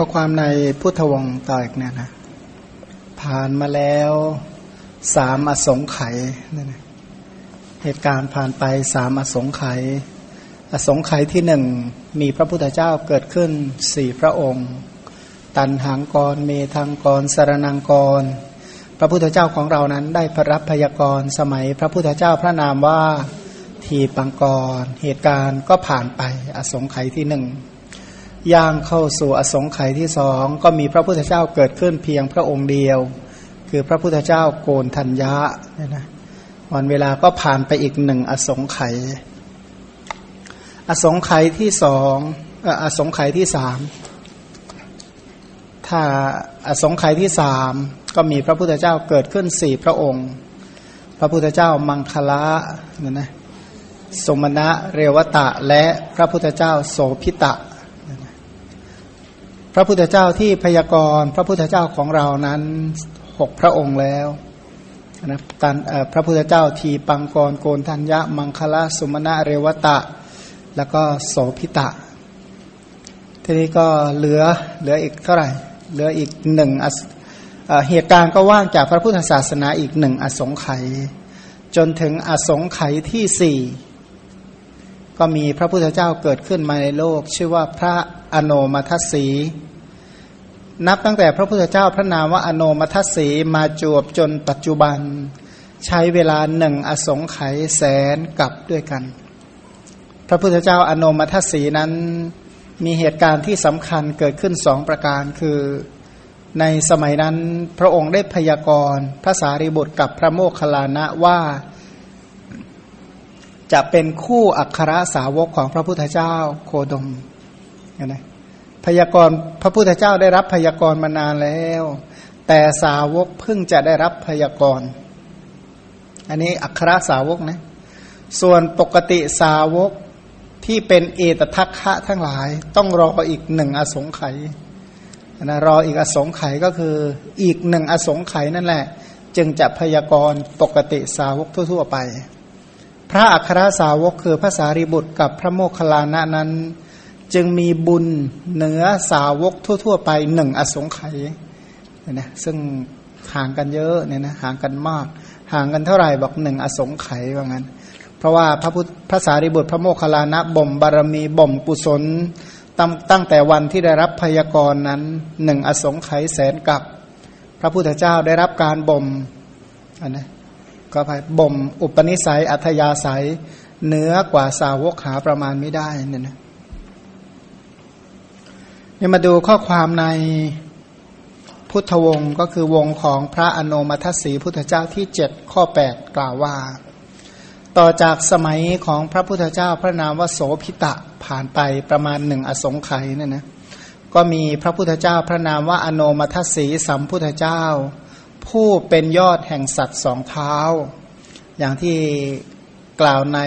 ข้อความในพุทธวงศ์ต่ออีกเนี่ยนะ ผ่านมาแล้วสามอสงไขยนั่นนะเหตุการณ์ผ่านไปสามอสงไขยอสงไขยที่หนึ่งมีพระพุทธเจ้าเกิดขึ้นสี่พระองค์ ตันหางกรเมธังกรสรนังกร พระพุทธเจ้าของเรานั้นได้พระรับพยากรสมัยพระพุทธเจ้าพระนามว่าทีปังกร เหตุการณ์ก็ผ่านไปอสงไขยที่หนึ่ง ย่างเข้าสู่อสงไขยที่สองก็มีพระพุทธเจ้าเกิดขึ้นเพียงพระองค์เดียว คือพระพุทธเจ้าโกนทัญญะเนี่ยนะวันเวลาก็ผ่านไปอีกหนึ่งอสงไขยอสงไขยที่สองอสงไขยที่สามถ้าอสงไขยที่สามก็มีพระพุทธเจ้าเกิดขึ้นสี่พระองค์ พระพุทธเจ้ามังคละเนี่ยนะสมณะเรวตะและพระพุทธเจ้าโสพิตะ ระพุทธเจ้าที่พยากรณ์พระพุทธเจ้าของเรานั้นหกพระองค์แล้วนะตันพระพุทธเจ้าทีปังกรโกนทัญญะมังคละสุมาณะเรวตะ แล้วก็โสพิตะ ทีนี้ก็เหลือเหลืออีกเท่าไหร่ เหลืออีกหนึ่งเหตุการณ์ก็ว่างจากพระพุทธศาสนาอีกหนึ่งอสงไขยจนถึงอสงไขยที่สี่ ก็มีพระพุทธเจ้าเกิดขึ้นมาในโลก ชื่อว่าพระอโนมัทสี นับตั้งแต่พระพุทธเจ้าพระนามว่าอโนมัทสีมาจวบจนปัจจุบัน ใช้เวลาหนึ่งอสงไขยแสนกับด้วยกัน พระพุทธเจ้าอโนมัทสีนั้นมีเหตุการณ์ที่สำคัญเกิดขึ้นสองประการคือในสมัยนั้นพระองค์ได้พยากรณ์พระสารีบุตรกับพระโมคคัลลานะว่า จะเป็นคู่อัครสาวกของพระพุทธเจ้าโคดมนะพยากรณ์พระพุทธเจ้าได้รับพยากรณ์มานานแล้ว แต่สาวกเพิ่งจะได้รับพยากรณ์อันนี้อัครสาวกนะส่วนปกติสาวกที่เป็นเอตทัคคะทั้งหลาย ต้องรออีกหนึ่งอสงไขยนะรออีกอสงไขยก็คืออีกหนึ่งอสงไขยนั่นแหละ จึงจะพยากรณ์ปกติสาวกทั่ว ๆ ไป พระอัครสาวกคือพระสารีบุตรกับพระโมคคัลลานะนั้น จึงมีบุญเหนือสาวกทั่ว ๆ ไปหนึ่งอสงไขยนะซึ่งห่างกันเยอะเนี่ยนะห่างกันมาก ห่างกันเท่าไหร่บอกหนึ่งอสงไขยว่างั้น เพราะว่าพระพุทธพระสารีบุตรพระโมคคัลลานะบ่มบารมีบ่มกุศลตั้งตั้งแต่วันที่ได้รับพยากรณ์นั้นหนึ่งอสงไขยแสนกับ พระพุทธเจ้าได้รับการบ่มอันนะ ก็ไปบ่มอุปนิสัยอัธยาศัยเหนือกว่าสาวกหาประมาณไม่ได้เนี่ยนะนี่มาดูข้อความในพุทธวงศ์ก็คือวงของพระอนุมัติสีพุทธเจ้าที่เจ็ดข้อแปดกล่าวว่า ต่อจากสมัยของพระพุทธเจ้าพระนามว่าโสพิตะผ่านไปประมาณหนึ่งอสงไขยเนี่ยนะก็มีพระพุทธเจ้าพระนามว่าอนุมัติสีสัมพุทธเจ้า ผู้เป็นยอดแห่งสัตว์สองเท้า อย่างที่กล่าวใน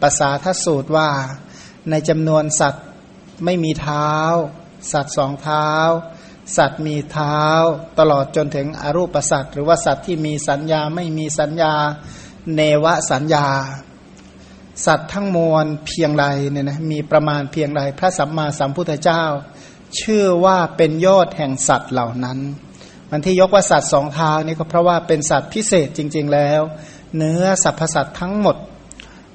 ภาษาทสูตรว่า ในจำนวนสัตว์ไม่มีเท้า สัตว์สองเท้า สัตว์มีเท้า ตลอดจนถึงอรูปสัตว์ หรือว่าสัตว์ที่มีสัญญาไม่มีสัญญา เนวสัญญา สัตว์ทั้งมวลเพียงใดเนี่ยนะมีประมาณเพียงใดพระสัมมาสัมพุทธเจ้า ชื่อว่าเป็นยอดแห่งสัตว์เหล่านั้น มันที่ยกว่าสัตว์สองเท้านี่ก็เพราะว่าเป็นสัตว์พิเศษจริง ๆแล้ว เนื้อสรรพสัตว์ทั้งหมด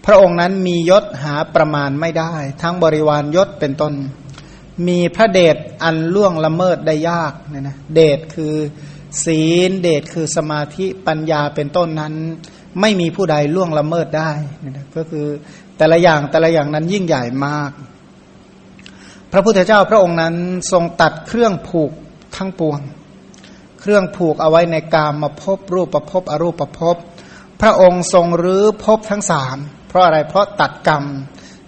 พระองค์นั้นมียศหาประมาณไม่ได้ ทั้งบริวารยศเป็นต้น มีพระเดชอันล่วงละเมิดได้ยากเนี่ยนะเดชคือศีลเดชคือสมาธิปัญญาเป็นต้นนั้น ไม่มีผู้ใดล่วงละเมิดได้เนี่ยนะก็คือแต่ละอย่างแต่ละอย่างนั้นยิ่งใหญ่มาก พระพุทธเจ้าพระองค์นั้นทรงตัดเครื่องผูกทั้งปวง เครื่องผูกเอาไว้ในกามมาพบรูปประพบอรูปประพบพระองค์ทรงรื้อพบทั้งสามเพราะอะไรเพราะตัดกรรม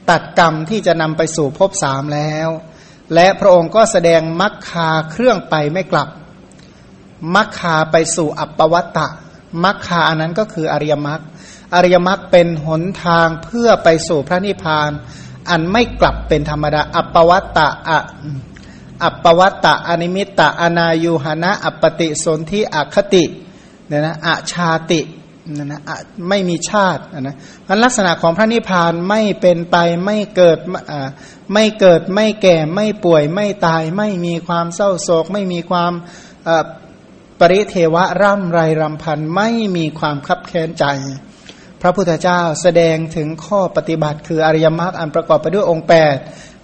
ตัดกรรมที่จะนำไปสู่พบสามแล้ว และพระองค์ก็แสดงมัคคาเครื่องไปไม่กลับมัคคาไปสู่อัปปวัตตะมัคคาอันนั้นก็คืออริยมรรคอริยมรรคเป็นหนทางเพื่อไปสู่พระนิพพาน อันไม่กลับเป็นธรรมดาอัปปวัตตะอะ อัปปวัตตะอนิมิตตะอนายุหนะ อัปปติสนธิอคติเนี่ยนะอาชาตินะนะไม่มีชาตินะมันลักษณะของพระนิพพานไม่เป็นไปไม่เกิดไม่เกิดไม่แก่ไม่ป่วยไม่ตาย ไม่มีความเศร้าโศก ไม่มีความปริเทวะร่ำไรรำพันไม่มีความคับแค้นใจ พระพุทธเจ้าแสดงถึงข้อปฏิบัติ คืออริยมรรคอันประกอบไปด้วยองค์แปด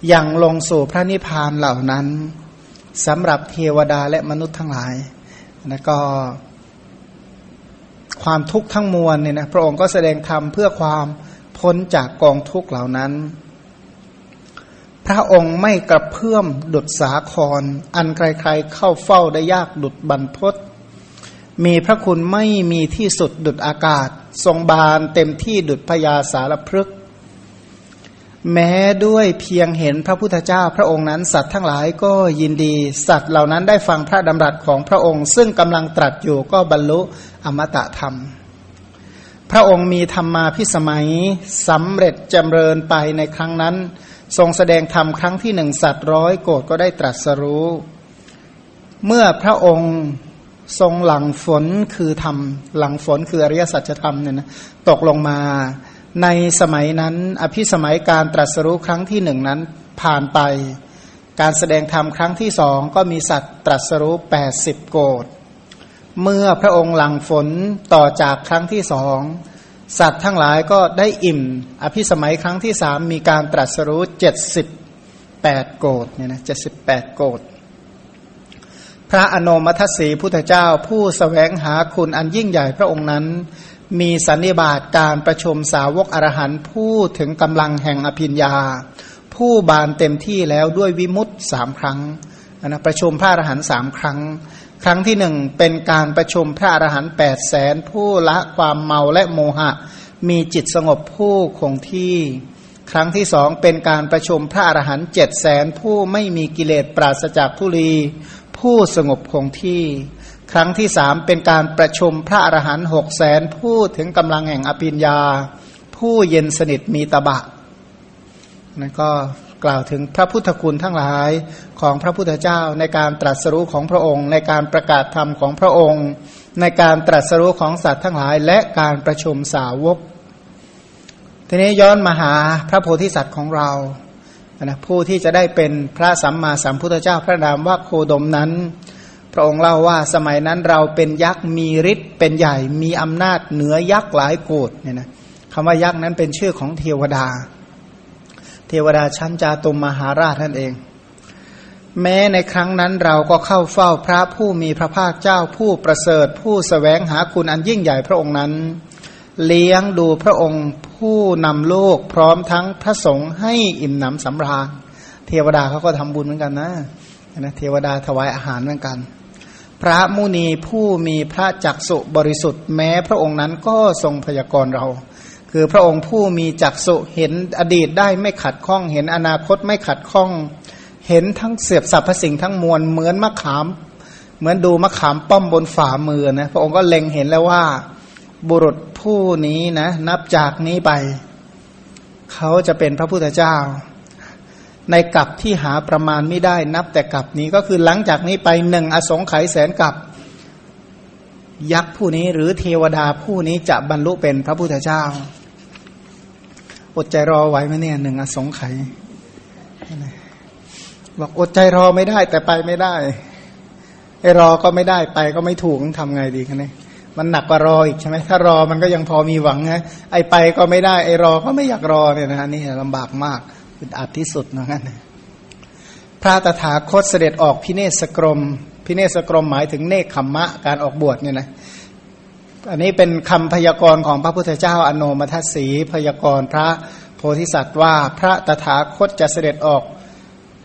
อย่างลงสู่พระนิพพานเหล่านั้นสำหรับเทวดาและมนุษย์ทั้งหลายนะก็ ความทุกข์ทั้งมวลเนี่ยนะพระองค์ก็แสดงธรรมเพื่อความพ้นจากกองทุกข์เหล่านั้น พระองค์ไม่กระเพื่อมดุดสาคร อันใครๆเข้าเฝ้าได้ยากดุดบรรพศ มีพระคุณไม่มีที่สุดดุดอากาศ ทรงบานเต็มที่ดุดพยาสารพฤกษแม้ด้วยเพียงเห็นพระพุทธเจ้าพระองค์นั้นสัตว์ทั้งหลายก็ยินดี สัตว์เหล่านั้นได้ฟังพระดำรัสของพระองค์ ซึ่งกำลังตรัสอยู่ก็บรรลุอมตะธรรม พระองค์มีธรรมาพิสมัยสำเร็จจำเริญไปในครั้งนั้น ทรงแสดงธรรมครั้งที่หนึ่งสัตว์ร้อยโกรธก็ได้ตรัสรู้ เมื่อพระองค์ ทรงหลังฝนคือธรรมหลังฝนคืออริยสัจธรรมเนี่ยนะตกลงมาในสมัยนั้น อภิสมัยการตรัสรู้ครั้งที่หนึ่งนั้นผ่านไป การแสดงธรรมครั้งที่สองก็มีสัตว์ตรัสรู้แปดสิบโกดเมื่อพระองค์หลังฝนต่อจากครั้งที่สองสัตว์ทั้งหลายก็ได้อิ่ม อภิสมัยครั้งที่สามมีการตรัสรู้เจ็ดสิบแปดโกดเนี่ยนะเจ็ดสิบแปดโกด พระอนมัทสีพุทธเจ้าผู้สแสวงหาคุณอันยิ่งใหญ่พระองค์นั้น มีสันนิบาตการประชุมสาวกอรหันผู้ถึงกำลังแห่งอภิญญา ผู้บานเต็มที่แล้วด้วยวิมุตสามครั้งนะประชุมพระอรหันต์สามครั้ง ครั้งที่หนึ่งเป็นการประชุมพระอรหันต์แปดแสนผู้ละความเมาและโมหะ มีจิตสงบผู้คงที่ ครั้งที่สองเป็นการประชุมพระอรหันต์เจ็ดแสนผู้ไม่มีกิเลสปราศจากทุลี ผู้สงบคงที่ ครั้งที่สามเป็นการประชุมพระอรหันต์หกแสนผู้ถึงกำลังแห่งอภิญญา ผู้เย็นสนิทมีตบะนั่นก็กล่าวถึงพระพุทธคุณทั้งหลายของพระพุทธเจ้าในการตรัสรู้ของพระองค์ ในการประกาศธรรมของพระองค์ ในการตรัสรู้ของสัตว์ทั้งหลาย และการประชุมสาวก ทีนี้ย้อนมาหาพระโพธิสัตว์ของเรา นะผู้ที่จะได้เป็นพระสัมมาสัมพุทธเจ้าพระนามว่าโคดมนั้น พระองค์เล่าว่าสมัยนั้นเราเป็นยักษ์มีฤทธิ์เป็นใหญ่มีอำนาจเหนือยักษ์หลายโกดเนี่ยนะคำว่ายักษ์นั้นเป็นชื่อของเทวดา เทวดาชั้นจาตุมมหาราชนั่นเอง แม้ในครั้งนั้นเราก็เข้าเฝ้าพระผู้มีพระภาคเจ้าผู้ประเสริฐผู้สแสวงหาคุณอันยิ่งใหญ่พระองค์นั้น เลี้ยงดูพระองค์ผู้นำโลกพร้อมทั้งพระสงฆ์ให้อิ่มหนำสำราญ เทวดาเขาก็ทำบุญเหมือนกันนะนะเทวดาถวายอาหารเหมือนกัน พระมุนีผู้มีพระจักสุบริสุทธิ์แม้พระองค์นั้นก็ทรงพยากรณ์เรา คือพระองค์ผู้มีจักสุเห็นอดีตได้ไม่ขัดข้อง เห็นอนาคตไม่ขัดข้อง เห็นทั้งเสียบสัพพสิ่งทั้งมวลเหมือนมะขาม เหมือนดูมะขามป้อมบนฝ่ามือนะพระองค์ก็เล็งเห็นแล้วว่า บุรุษผู้นี้นะ นับจากนี้ไป เขาจะเป็นพระพุทธเจ้า ในกับที่หาประมาณไม่ได้นับแต่กับนี้ก็คือหลังจากนี้ไปหนึ่งอสงไขยแสนกับ ยักษ์ผู้นี้หรือเทวดาผู้นี้จะบรรลุเป็นพระพุทธเจ้า อดใจรอไว้ไหมเนี่ยหนึ่งอสงไขยบอกอดใจรอไม่ได้แต่ไปไม่ได้ไอ้รอก็ไม่ได้ไปก็ไม่ถูกทำไงดีกันเนี่ย มันหนักกว่ารออีกใช่ไหมถ้ารอมันก็ยังพอมีหวังไงไอไปก็ไม่ได้ไอรอก็ไม่อยากรอเนี่ยนะนี่ลำบากมากอึดอัดที่สุดนะงั้นพระตถาคตเสด็จออกพิเนสกรม พิเนสกรมหมายถึงเนคขมมะการออกบวชเนี่ยนะอันนี้เป็นคำพยากรณ์ของพระพุทธเจ้าอโนมัทสีพยากรณ์พระโพธิสัตว์ว่าพระตถาคตจะเสด็จออก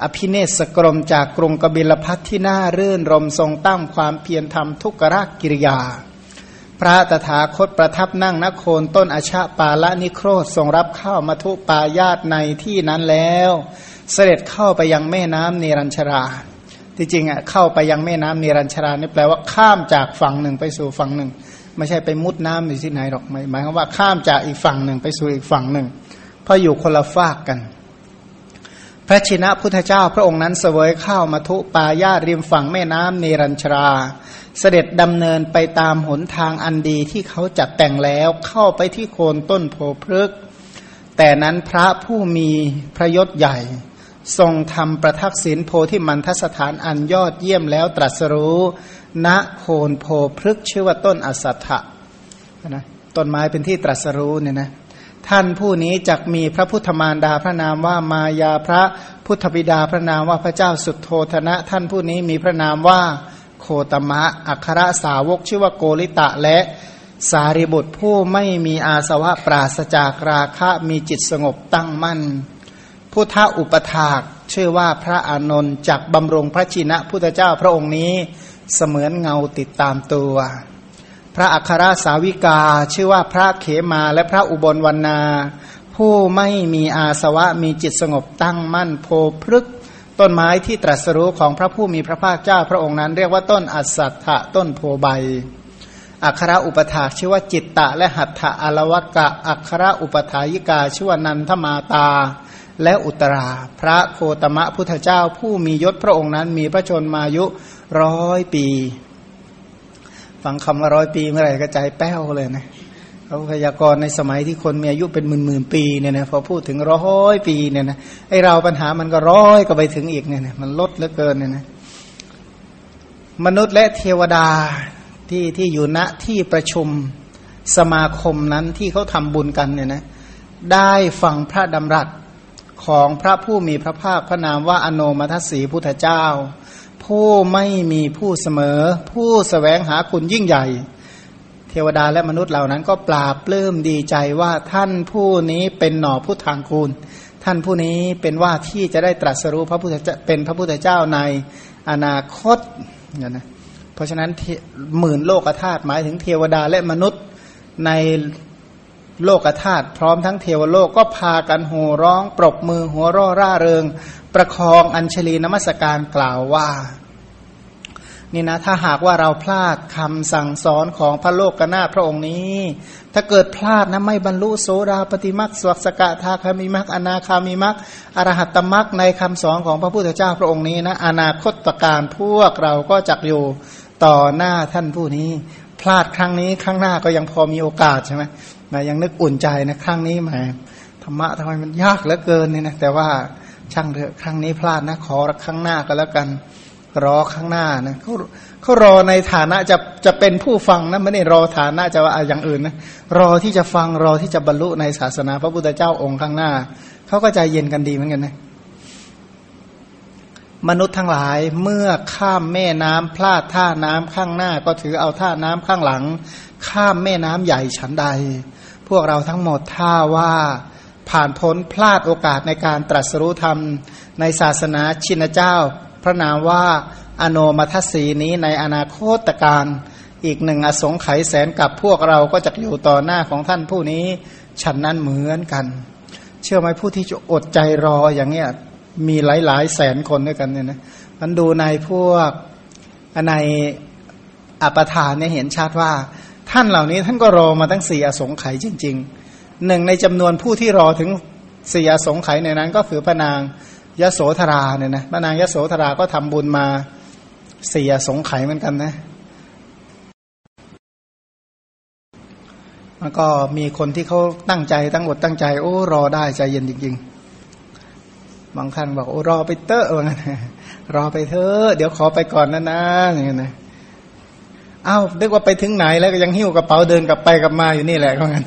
อภิเนสกรมจากกรุงกบิลพัทที่น่ารื่นรมทรงตั้งความเพียรทำทุกขรกิริยา พระตถาคตประทับนั่งนโคนต้นอชาปาละนิโครธทรงรับข้าวมาทุปายาตในที่นั้นแล้ว เสด็จเข้าไปยังแม่น้ำเนรัญชรา ที่จริงอะเข้าไปยังแม่น้ำเนรัญชรานี่แปลว่าข้ามจากฝั่งหนึ่งไปสู่ฝั่งหนึ่ง ไม่ใช่ไปมุดน้ำอยู่ที่ไหนหรอกหมายความว่าข้ามจากอีกฝั่งหนึ่งไปสู่อีกฝั่งหนึ่ง เพราะอยู่คนละฝากกัน พระชินะพุทธเจ้าพระองค์นั้นเสวยข้าวมาทุปายาตริมฝั่งแม่น้ำเนรัญชรา เสด็จดำเนินไปตามหนทางอันดีที่เขาจัดแต่งแล้วเข้าไปที่โคนต้นโพพฤกแต่นั้นพระผู้มีพระยศใหญ่ ทรงทำประทักษิณโพธิมันทสถานอันยอดเยี่ยมแล้วตรัสรู้ณโคนโพพฤกชื่อว่าต้นอสัตถะนะต้นไม้เป็นที่ตรัสรู้เนี่ยนะท่านผู้นี้จักมีพระพุทธมารดาพระนามว่ามายาพระพุทธบิดาพระนามว่าพระเจ้าสุดโทธนะ ท่านผู้นี้มีพระนามว่า โคตมะ อัครสาวกชื่อว่าโกริตะและสารีบุตรผู้ไม่มีอาสวะปราศจากราคะมีจิตสงบตั้งมั่น พุทธอุปถากชื่อว่าพระอานนท์จากบำรงพระชินะพุทธเจ้าพระองค์นี้เสมือนเงาติดตามตัว พระอัครสาวิกาชื่อว่าพระเขมาและพระอุบลวรรณา ผู้ไม่มีอาสวะมีจิตสงบตั้งมั่นโพพฤก ต้นไม้ที่ตรัสรู้ของพระผู้มีพระภาคเจ้าพระองค์นั้น เรียกว่าต้นอัสสัทธะต้นโพใบ อัคระอุปถาชื่อว่าจิตตะ และหัตถะอลวกะ อัคระอุปถายิกาชื่อว่านันทมาตา และอุตรา พระโคตมะพุทธเจ้าผู้มียศพระองค์นั้น มีพระชนมายุร้อยปี ฟังคำว่าร้อยปีเมื่อไหร่ก็ใจแป้วเลยนะ เขาพยากรณ์ในสมัยที่คนมีอายุเป็นหมื่นหมื่นปีเนี่ยนะพอพูดถึงร้อยปีเนี่ยนะไอเราปัญหามันก็ร้อยก็ไปถึงอีกเนี่ยนะมันลดเหลือเกินเนี่ยนะมนุษย์และเทวดาที่ที่อยู่ณที่ประชุมสมาคมนั้นที่เขาทำบุญกันเนี่ยนะได้ฟังพระดำรัสของพระผู้มีพระภาคพระนามว่าอโนมัทสีพุทธเจ้า ผู้ไม่มีผู้เสมอ ผู้สแสวงหาคุณยิ่งใหญ่ เทวดาและมนุษย์เหล่านั้นก็ปราบปลื้มดีใจว่าท่านผู้นี้เป็นหน่อผู้ทางคูณ ท่านผู้นี้เป็นว่าที่จะได้ตรัสรู้พระพุทธเจ้าเป็นพระพุทธเจ้าในอนาคตเนี่ยนะเพราะฉะนั้นหมื่นโลกธาตุหมายถึงเทวดาและมนุษย์ในโลกธาตุพร้อมทั้งเทวโลกก็พากันโห่ร้อง ปรบมือหัวร่อร่าเริง ประคองอัญชลีนมัสการกล่าวว่า นี่นะถ้าหากว่าเราพลาดคำสั่งสอนของพระโลกกนาพระองค์นี้ ถ้าเกิดพลาดนะไม่บรรลุโสดาปฏิมักสวัสกะทาคามิมักอนาคามิมักอรหัตตมักในคำสอนของพระพุทธเจ้าพระองค์นี้นะอนาคตการพวกเราก็จักอยู่ต่อหน้าท่านผู้นี้ พลาดครั้งนี้ครั้งหน้าก็ยังพอมีโอกาสใช่ไหมนะยังนึกอุ่นใจนะครั้งนี้แหมธรรมะทำไมมันยากเหลือเกินเนี่ยนะแต่ว่าช่างเถอะครั้งนี้พลาดนะขอครั้งหน้าก็แล้วกัน รอข้างหน้านะเขาเขารอในฐานะจะจะเป็นผู้ฟังนะไม่ได้รอฐานะจะว่าอย่างอื่นนะรอที่จะฟังรอที่จะบรรลุในศาสนาพระพุทธเจ้าองค์ข้างหน้าเขาก็ใจเย็นกันดีเหมือนกันนะมนุษย์ทั้งหลายเมื่อข้ามแม่น้ำพลาดท่าน้ำข้างหน้า ก็ถือเอาท่าน้ำข้างหลัง ข้ามแม่น้ำใหญ่ฉันใด พวกเราทั้งหมดท่าว่าผ่านพ้นพลาดโอกาสในการตรัสรู้ธรรมในศาสนาชินเจ้า พระนามว่าอโนมัทสีนี้ในอนาคตการอีกหนึ่งอสงไขยแสนกับพวกเราก็จะอยู่ต่อหน้าของท่านผู้นี้ฉันนั้นเหมือนกัน เชื่อไหมผู้ที่จะอดใจรออย่างเนี้ยมีหลายหลายแสนคนด้วยกันเนี่ยนะมันดูในพวกในอัปทานเนี่ยเห็นชัดว่า ท่านเหล่านี้ท่านก็รอมาตั้งสี่อสงไขยจริง ๆ หนึ่งในจำนวนผู้ที่รอถึงสี่อสงไขยในนั้นก็คือพระนาง ยโสธราเนี่ยนะพระนางยโสธราก็ทำบุญมาเสี่อสงไขเหมือนกันนะมันก็มีคนที่เขาตั้งใจตั้งอดตั้งใจ โอ้รอได้ใจเย็นจริง ๆ บางท่านบอกโอ้รอไปเตอะว่างั้นรอไปเถอะเดี๋ยวขอไปก่อนนะนะอย่างเงี้ยนะอ้าวนึกว่าไปถึงไหนแล้วก็ยังหิ้วกระเป๋าเดินกลับไปกลับมาอยู่นี่แหละว่างั้น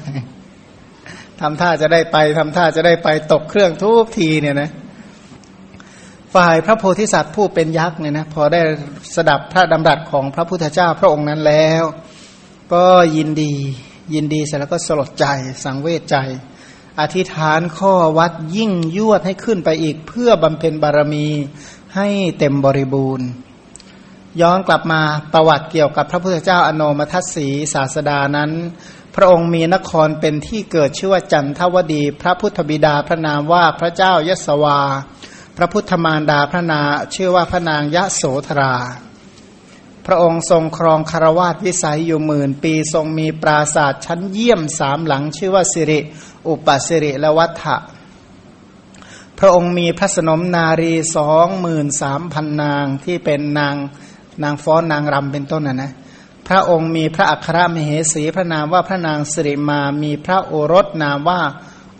ทำท่าจะได้ไปทำท่าจะได้ไปตกเครื่องทุกทีเนี่ยนะ ฝ่ายพระโพธิสัตว์ผู้เป็นยักษ์เนี่ยนะพอได้สดับพระดำรัสของพระพุทธเจ้าพระองค์นั้นแล้ว ก็ยินดียินดีเสร็จแล้วก็สลดใจสังเวชใจ อธิษฐานข้อวัดยิ่งยวดให้ขึ้นไปอีก เพื่อบำเพ็ญบารมีให้เต็มบริบูรณ์ ย้อนกลับมาประวัติเกี่ยวกับพระพุทธเจ้าอโนมทัศสีศาสดานั้น พระองค์มีนครเป็นที่เกิดชื่อว่าจันทวดี พระพุทธบิดาพระนามว่าพระเจ้ายศวา พระพุทธมารดาพระนาชื่อว่าพระนางยะโสธรา พระองค์ทรงครองคารวาสวิสัยอยู่หมื่นปีทรงมีปราศาสตร์ชั้นเยี่ยมสามหลัง ชื่อว่าสิริ อุปสิริและวัฏฐะพระองค์มีพระสนมนารีสองหมื่นสามพันนางที่เป็นนางนางฟ้อนนางรำเป็นต้นนะนะพระองค์มีพระอัครมเหสีพระนามว่าพระนางสิริมามีพระโอรสนามว่า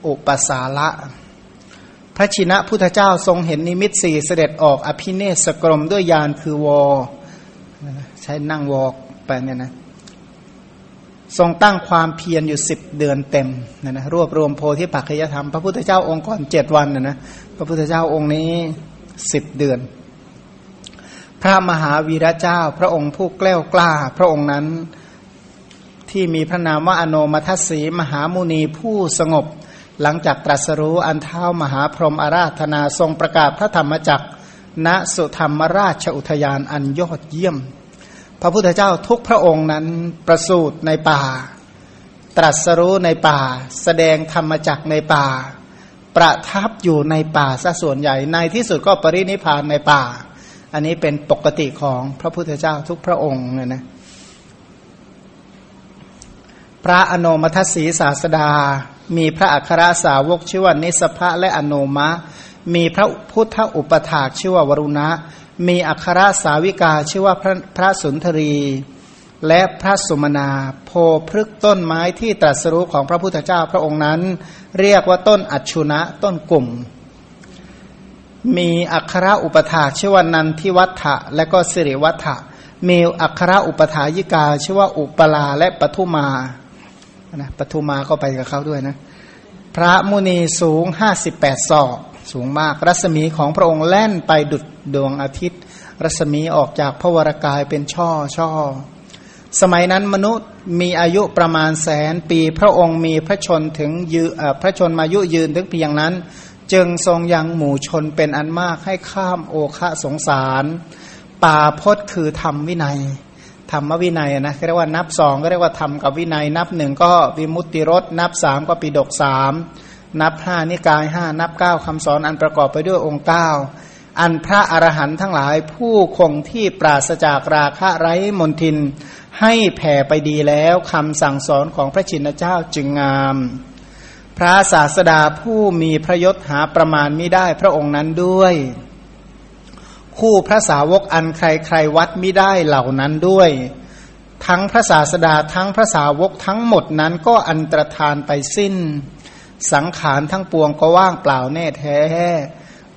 อุปสาละ พระชินะพุทธเจ้าทรงเห็นนิมิตสี่เสด็จออกอภิเนศกรมด้วยยานคือวอใช้นั่งวอกไปเนี่ยนะทรงตั้งความเพียรอยู่สิบเดือนเต็มนะนะรวบรวมโพธิปัจจยธรรม พระพุทธเจ้าองค์ก่อนเจ็ดวันนะนะพระพุทธเจ้าองค์นี้สิบเดือน พระมหาวีระเจ้า พระองค์ผู้แกล้วกล้า พระองค์นั้นที่มีพระนามว่าอโนมัทสีมหามุนีผู้สงบ หลังจากตรัสรู้อันเท้ามหาพรหมอาราธนาทรงประกาศพระธรรมจักรณสุธรรมราชอุทยานอันยอดเยี่ยม พระพุทธเจ้าทุกพระองค์นั้นประสูติในป่า ตรัสรู้ในป่า แสดงธรรมจักในป่า ประทับอยู่ในป่าซะส่วนใหญ่ในที่สุดก็ปรินิพานในป่า อันนี้เป็นปกติของพระพุทธเจ้าทุกพระองค์เนี่ยนะพระอนุมัติสีศาสดา มีพระอัครสาวกชื่อว่านิสภะและอนุมะ มีพระพุทธอุปถากชื่อว่าวรุณะ มีอัครสาวิกาชื่อว่าพระพระสุนทรี และพระสุมนาโพพฤกต้นไม้ที่ตรัสรู้ของพระพุทธเจ้าพระองค์นั้น เรียกว่าต้นอัชุนะต้นกลุ่ม มีอัครอุปถาชื่อว่านันทิวัฏะและก็สิริวัฏะมีอัครอุปถายิกาชื่อว่าอุปลาและปทุมา นะปทุมาก็ไปกับเขาด้วยนะ พระมุนีสูงห้าสิบแปดศอกสูงมาก รัศมีของพระองค์แล่นไปดุดดวงอาทิตย์ รัศมีออกจากพระวรากายเป็นช่อช่อสมัยนั้นมนุษย์มีอายุประมาณแสนปีพระองค์มีพระชนถึงยืพระชนมายุยืนถึงเพียงนั้น จึงทรงยังหมู่ชนเป็นอันมากให้ข้ามโอคะสงสาร ป่าพศคือธรรมวินัย ธรรมวินัยนะเรียกว่านับสองก็เรียกว่าธรรมกับวินัย นับหนึ่งก็วิมุตติรสนับสามก็ปิดกสามนับห้านิกายห้านับเก้าคำสอนอันประกอบไปด้วยองค์เก้าอันพระอรหันต์ทั้งหลาย ผู้คงที่ปราศจากราคะไร้มนทิน ให้แผ่ไปดีแล้วคำสั่งสอนของพระชินเจ้าจึงงาม พระศาสดาผู้มีพระยศหาประมาณไม่ได้พระองค์นั้นด้วย คู่พระสาวกอันใครใครวัดไม่ได้เหล่านั้นด้วย ทั้งพระศาสดาทั้งพระสาวกทั้งหมดนั้นก็อันตรธานไปสิ้น สังขารทั้งปวงก็ว่างเปล่าแน่แท้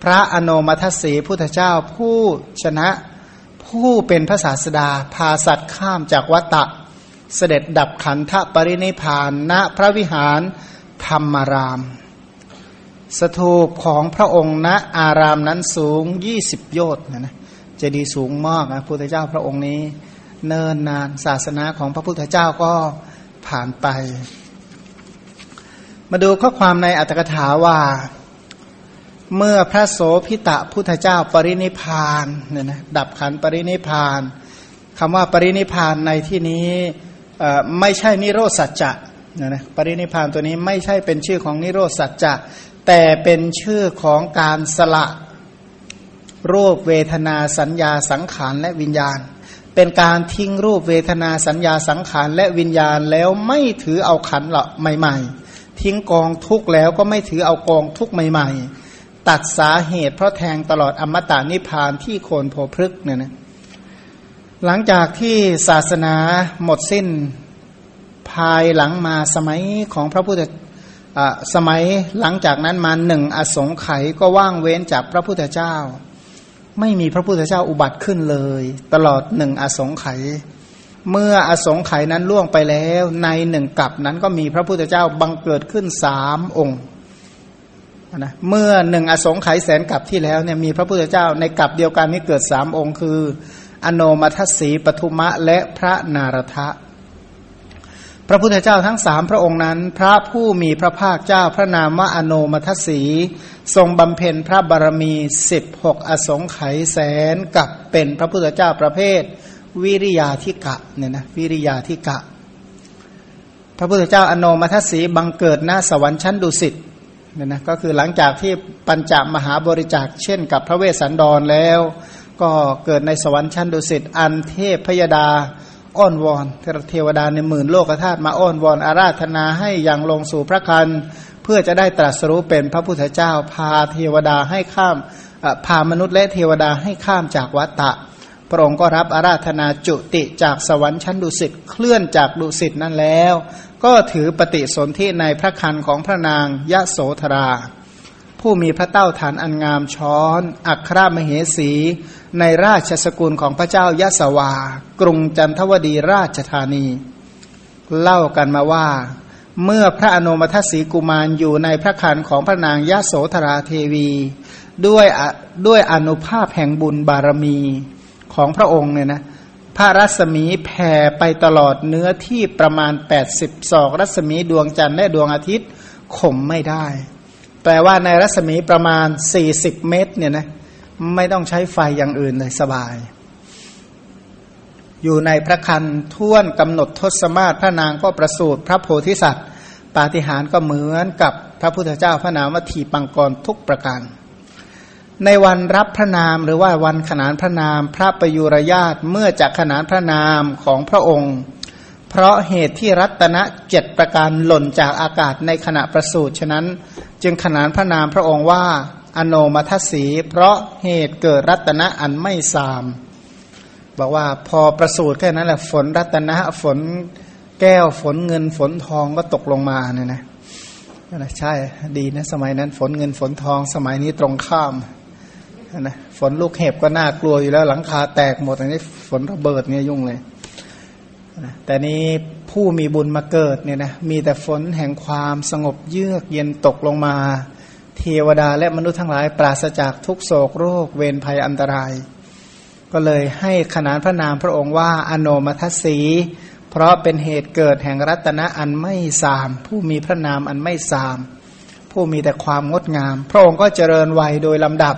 พระอนุมัติสีพุทธเจ้าผู้ชนะ ผู้เป็นพระศาสดาพาสัตว์ข้ามจากวัตะ เสด็จดับขันธปรินิพานณพระวิหารธรรมาราม สถูปของพระองค์ณอารามนั้นสูงยี่สิบโยชน์นะนะจะดีสูงมากนะพุทธเจ้าพระองค์นี้ เนิ่นนานศาสนาของพระพุทธเจ้าก็ผ่านไป มาดูข้อความในอัตถกถาว่า เมื่อพระโสพิตะพุทธเจ้าปรินิพานเนี่ยนะดับขันปรินิพานคำว่าปรินิพานในที่นี้ไม่ใช่นิโรธสัจจะนะนะปรินิพานตัวนี้ไม่ใช่เป็นชื่อของนิโรธสัจจะ แต่เป็นชื่อของการสละรูปเวทนาสัญญาสังขารและวิญญาณ เป็นการทิ้งรูปเวทนาสัญญาสังขารและวิญญาณแล้วไม่ถือเอาขันหรอกใหม่ๆ ทิ้งกองทุกแล้วก็ไม่ถือเอากองทุกใหม่ ๆ ตัดสาเหตุเพราะแทงตลอดอมตะนิพพานที่โคนโพพฤกเนี่ยนะหลังจากที่ศาสนาหมดสิ้นภายหลังมาสมัยของพระพุทธ สมัยหลังจากนั้นมาหนึ่งอสงไขยก็ว่างเว้นจากพระพุทธเจ้า ไม่มีพระพุทธเจ้าอุบัติขึ้นเลย ตลอดหนึ่งอสงไขยเมื่ออสงไขยนั้นล่วงไปแล้ว ในหนึ่งกับนั้นก็มีพระพุทธเจ้าบังเกิดขึ้นสามองค์นะเมื่อหนึ่งอสงไขยแสนกับที่แล้วเนี่ยมีพระพุทธเจ้าในกับเดียวกันนี้เกิดสามองค์ คือ อโนมัทสีปทุมะและพระนารทะ พระพุทธเจ้าทั้งสามพระองค์นั้น พระผู้มีพระภาคเจ้าพระนามว่าอโนมัทสี ทรงบำเพ็ญพระบารมีสิบหกอสงไขยแสนกับเป็นพระพุทธเจ้าประเภท วิริยาธิกะเนี่ยนะวิริยาธิกะ พระพุทธเจ้าอโนมัทสีบังเกิดหน้าสวรรค์ชั้นดุสิตเนี่ยนะก็คือหลังจากที่ปัญจมหาบริจาคเช่นกับพระเวสสันดรแล้ว ก็เกิดในสวรรค์ชั้นดุสิตอันเทพพยดา อ้อนวอนเทวดาในหมื่นโลกธาตุมาอ้อนวอนอาราธนาให้อยังลงสู่พระคันเพื่อจะได้ตรัสรู้เป็นพระพุทธเจ้าพาเทวดาให้ข้ามพามนุษย์และเทวดาให้ข้ามจากวัฏฏะพระองค์ก็รับอาราธนาจุติจากสวรรค์ชั้นดุสิตเคลื่อนจากดุสิตนั่นแล้ว ก็ถือปฏิสนธิในพระคันของพระนางยะโสธรา ผู้มีพระเต้าฐานอันงามช้อน อัครมเหสี ในราชสกุลของพระเจ้ายะสวา กรุงจันทวดีราชธานี เล่ากันมาว่า เมื่อพระอนุมัติสีกุมารอยู่ในพระคันของพระนางยะโสธราเทวี ด้วยด้วยอนุภาพแห่งบุญบารมีของพระองค์เนี่ยนะพระรัศมีแผ่ไปตลอดเนื้อที่ประมาณ 80ศอกรัศมีดวงจันทร์และดวงอาทิตย์ข่มไม่ได้ แปลว่าในรัศมีประมาณ 40 เมตรเนี่ยนะไม่ต้องใช้ไฟอย่างอื่นเลยสบาย อยู่ในพระคันท่วนกำหนดทศมาศพระนางก็ประสูติพระโพธิสัตว์ ปาฏิหาริย์ก็เหมือนกับพระพุทธเจ้าพระนามวัตถีปังกรทุกประการ ในวันรับพระนามหรือว่าวันขนานพระนามพระประยุรญาตเมื่อจะขนานพระนามของพระองค์ เพราะเหตุที่รัตนะเจ็ดประการหล่นจากอากาศในขณะประสูติฉะนั้น จึงขนานพระนามพระองค์ว่า อโนมัทสี เพราะเหตุเกิดรัตนะอันไม่สาม บอกว่าพอประสูติแค่นั้นแหละฝนรัตนะฝนแก้วฝนเงินฝนทองก็ตกลงมาเนี่ยนะใช่ดีนะสมัยนั้นฝนเงินฝนทองสมัยนี้ตรงข้ามนะฝนลูกเห็บก็น่ากลัวอยู่แล้วหลังคาแตกหมดอันนี้ฝนระเบิดเนี่ยยุ่งเลย นะแต่นี้ผู้มีบุญมาเกิดเนี่ยนะมีแต่ฝนแห่งความสงบเยือกเย็นตกลงมา เทวดาและมนุษย์ทั้งหลาย ปราศจากทุกโศกโรคเวรภัยอันตราย ก็เลยให้ขนานพระนามพระองค์ว่าอโนมัทสี เพราะเป็นเหตุเกิดแห่งรัตนะอันไม่สาม ผู้มีพระนามอันไม่สาม ผู้มีแต่ความงดงาม พระองค์ก็เจริญวัยโดยลำดับ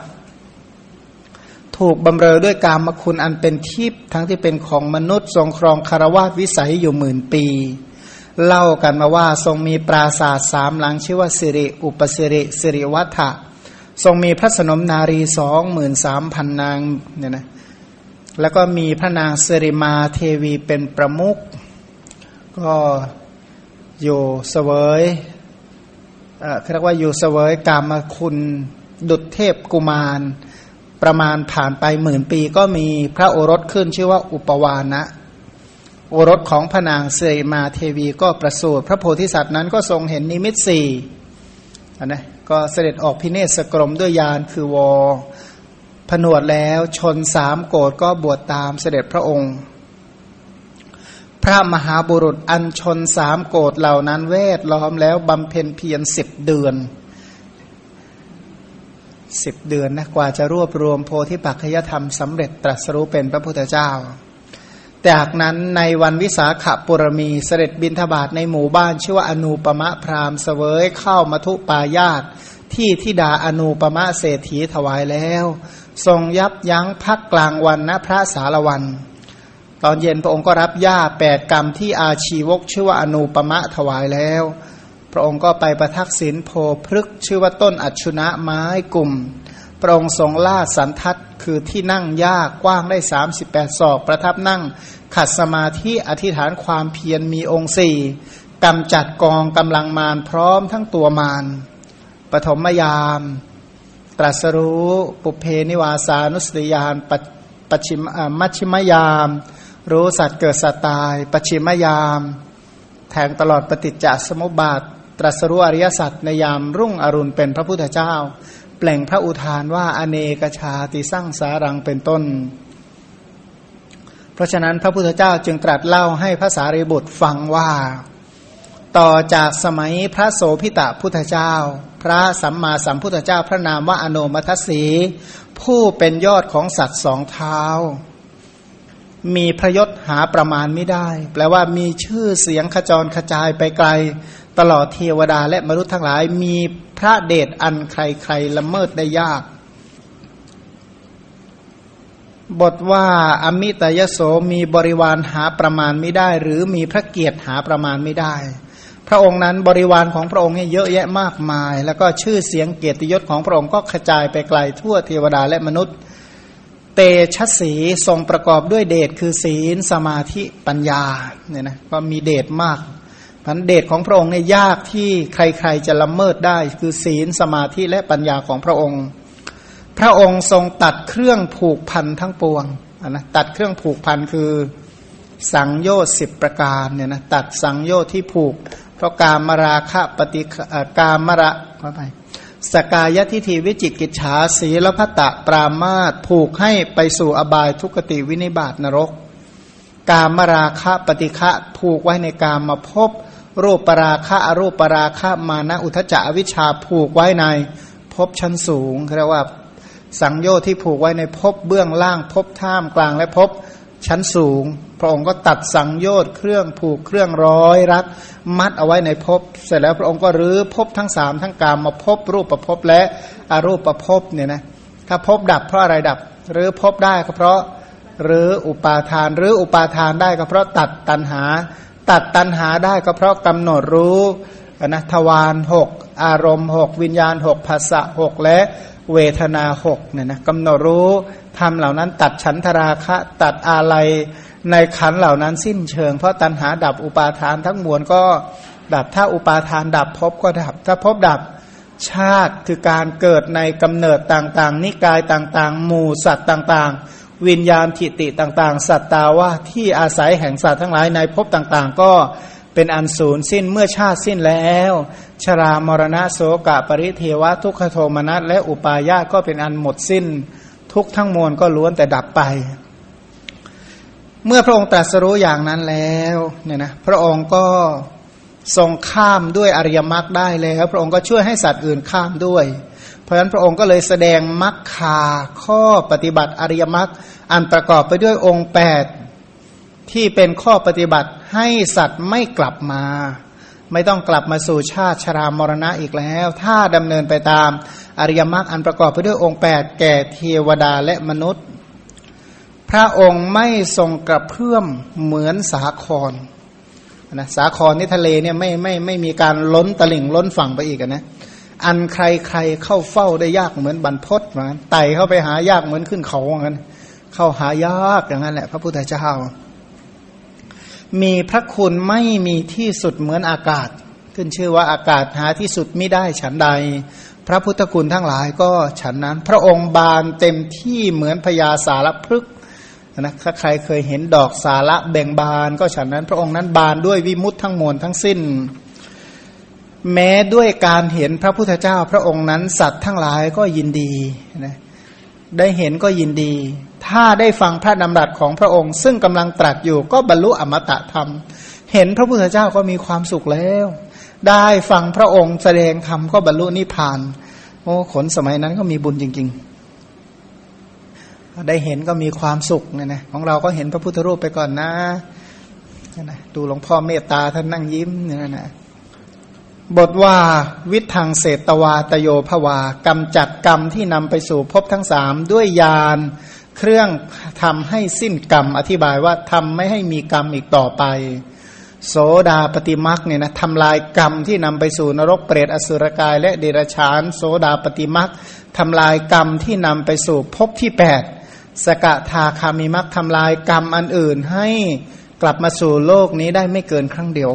ถูกบำเรอด้วยกามคุณอันเป็นทิพย์ทั้งที่เป็นของมนุษย์ ทรงครองคารวะวิสัยอยู่หมื่นปี เล่ากันมาว่าทรงมีปราศาสตร์สามหลังชื่อว่าสิริ อุปสิริสิริวัฒะทรงมีพระสนมนารีสองหมื่นสามพันนางเนี่ยนะแล้วก็มีพระนางสิริมาเทวีเป็นประมุขก็อยู่เสวยเอ่อเรียกว่าอยู่เสวยกามคุณดุจเทพกุมาร ประมาณผ่านไปหมื่นปีก็มีพระโอรสขึ้นชื่อว่าอุปวานะ โอรสของพนางเสมาเทวีก็ประสูติพระโพธิสัตว์นั้นก็ทรงเห็นนิมิตสี่นะก็เสด็จออกพิเนศกรมด้วยยานคือวอผนวดแล้วชนสามโกดก็บวชตามเสด็จพระองค์ พระมหาบุรุษอันชนสามโกดเหล่านั้นเวทล้อมแล้วบำเพ็ญเพียรสิบเดือน สิบเดือนนะกว่าจะรวบรวมโพธิปัจจยธรรมสำเร็จตรัสรู้เป็นพระพุทธเจ้า จากนั้นในวันวิสาขบุรมีเสด็จบินทบาทในหมู่บ้านชื่อว่าอนูปมะพรามเสวยเข้ามาทุปายาตที่ทิดาอนูปมะเศรษฐีถวายแล้ว ทรงยับยั้งพักกลางวันณพระสารวัน ตอนเย็นพระองค์ก็รับญ้าแปดกรรมที่อาชีวกชื่อว่าอนูปมะถวายแล้ว พระองค์ก็ไปประทักษิณโพพฤกชื่อว่าต้นอัชุนะไม้กลุ่ม พระองค์ทรงล่าสันทัดคือที่นั่งยากกว้างได้สามสิบแปดศอก ประทับนั่งขัดสมาธิอธิษฐานความเพียรมีองค์สี่กำจัดกองกำลังมารพร้อมทั้งตัวมารปฐมยาม ตรัสรู้ปุเพนิวาสานุสติยานปัจฉิมมัชชิมยาม รู้สัตว์เกิดสัตว์ตายปัจฉิมยาม แทงตลอดปฏิจจสมุปบาท ตรัสรู้อริยสัจในยามรุ่งอรุณเป็นพระพุทธเจ้า แปลงพระอุทานว่าอเนกชาติสร้างสารังเป็นต้น เพราะฉะนั้นพระพุทธเจ้าจึงตรัสเล่าให้พระสารีบุตรฟังว่า ต่อจากสมัยพระโสพิตะพุทธเจ้า พระสัมมาสัมพุทธเจ้าพระนามว่าอโนมัทสีผู้เป็นยอดของสัตว์สองเท้า มีพระยศหาประมาณไม่ได้ แปลว่ามีชื่อเสียงขจรขจายไปไกล ตลอดเทวดาและมนุษย์ทั้งหลายมีพระเดชอันใครๆละเมิดได้ยาก บทว่าอมิตยโสมีบริวารหาประมาณไม่ได้ หรือมีพระเกียรติหาประมาณไม่ได้พพระองค์นั้นบริวารของพระองค์เนี่ยเยอะแยะมากมาย แล้วก็ชื่อเสียงเกียรติยศของพระองค์ก็กระจายไปไกลทั่วเทวดาและมนุษย์ เตชะสีทรงประกอบด้วยเดชคือศีลสมาธิปัญญาเนี่ยนะก็มีเดชมาก พันเดชของพระองค์เนี่ยยากที่ใครๆจะละเมิดได้ คือศีลสมาธิและปัญญาของพระองค์ พระองค์ทรงตัดเครื่องผูกพันทั้งปวงนะตัดเครื่องผูกพันคือสังโยชน์สิบประการเนี่ยนะตัดสังโยชน์ที่ผูก เพราะการมราคะปฏิการมระเข้าไปสกายทิฏฐิวิจิกิจฉาสีลพัตะปรามาตผูกให้ไปสู่อบายทุกติวินิบาตนรก กามราคะปฏิฆะผูกไว้ในกามมาพบ รูปปราคะอรูปปราคะมานะอุทจจะวิชาผูกไว้ในภพชั้นสูงเรียกว่าสังโยชน์ที่ผูกไว้ในภพเบื้องล่างภพท่ามกลางและภพชั้นสูง พระองค์ก็ตัดสังโยชน์เครื่องผูกเครื่องร้อยรัดมัดเอาไว้ในภพเสร็จแล้วพระองค์ก็รื้อภพทั้งสามทั้งกามมาภพรูปประภพและอรูปประภพเนี่ยนะถ้าภพดับเพราะอะไรดับหรือภพได้ก็เพราะหรืออุปาทานหรืออุปาทานได้ก็เพราะตัดตัณหา ตัดตัณหาได้ก็เพราะกำหนดรู้นะทวารหกอารมณ์หกวิญญาณหกภาษะหกและเวทนาหกเนี่ยนะกำหนดรู้ทำเหล่านั้น ตัดฉันทราคะ ตัดอะไรในขันเหล่านั้นสิ้นเชิง เพราะตัณหาดับอุปาทานทั้งมวลก็ดับถ้าอุปาทานดับภพก็ดับ ถ้าภพดับชาติคือการเกิดในกำเนิดต่างๆ นิกายต่างๆ หมู่สัตว์ต่างๆ วิญญาณทิติต่างๆ สัตตาว่าที่อาศัยแห่งสัตว์ทั้งหลายในภพต่างๆ ก็เป็นอันสูญสิ้นเมื่อชาติสิ้นแล้ว ชรามรณะโสกะปริเทวะทุกขโทมนัสและอุปาญาตก็เป็นอันหมดสิ้น ทุกทั้งมวลก็ล้วนแต่ดับไป เมื่อพระองค์ตรัสรู้อย่างนั้นแล้วเนี่ยนะพระองค์ก็ทรงข้ามด้วยอริยมรรคได้แล้ว พระองค์ก็ช่วยให้สัตว์อื่นข้ามด้วย ราะฉะนั้นพระองค์ก็เลยแสดงมรรคาข้อปฏิบัติอริยมรรคอันประกอบไปด้วยองค์แปดที่เป็นข้อปฏิบัติให้สัตว์ไม่กลับมา ไม่ต้องกลับมาสู่ชาติชรามรณะอีกแล้ว ถ้าดำเนินไปตามอริยมรรคอันประกอบไปด้วยองค์แปดแก่เทวดาและมนุษย์ พระองค์ไม่ทรงกระเพื่อมเหมือนสาครนะสาครนี่ทะเลเนี่ยไม่ไม่ไม่มีการล้นตลิ่งล้นฝั่งไปอีกนะ อันใครใครเข้าเฝ้าได้ยากเหมือนบรรพศเหมือนไต่เข้าไปหายากเหมือนขึ้นเขาเหมือนกันเข้าหายากอย่างนั้นแหละ พระพุทธเจ้ามีพระคุณไม่มีที่สุดเหมือนอากาศ ขึ้นชื่อว่าอากาศหาที่สุดไม่ได้ฉันใด พระพุทธคุณทั้งหลายก็ฉันนั้น พระองค์บานเต็มที่เหมือนพญาสารพฤกนะถ้าใครเคยเห็นดอกสาระแบ่งบาน ก็ฉันนั้น พระองค์นั้นบานด้วยวิมุตทั้งมวลทั้งสิ้น แม้ด้วยการเห็นพระพุทธเจ้าพระองค์นั้นสัตว์ทั้งหลายก็ยินดีนะได้เห็นก็ยินดี ถ้าได้ฟังพระดำรัสของพระองค์ ซึ่งกำลังตรัสอยู่ก็บรรลุอมตะธรรม เห็นพระพุทธเจ้าก็มีความสุขแล้ว ได้ฟังพระองค์แสดงธรรมก็บรรลุนิพพาน โอ้ขนสมัยนั้นก็มีบุญจริง ๆ ได้เห็นก็มีความสุขเนี่ยนะของเราก็เห็นพระพุทธรูปไปก่อนนะนะดูหลวงพ่อเมตตาท่านนั่งยิ้มเนี่ยนะ บทว่าวิทังเศตวาตโยภวากำจัดกรรมที่นำไปสู่ภพทั้งสามด้วยยานเครื่องทำให้สิ้นกรรม อธิบายว่าทำไม่ให้มีกรรมอีกต่อไป โสดาปฏิมักเนี่ยนะทำลายกรรมที่นำไปสู่นรกเปรตอสุรกาย และเดรัจฉาน โสดาปฏิมักทำลายกรรมที่นำไปสู่ภพที่แปดสกทาคามิมักทำลายกรรมอันอื่นให้กลับมาสู่โลกนี้ได้ไม่เกินครั้งเดียว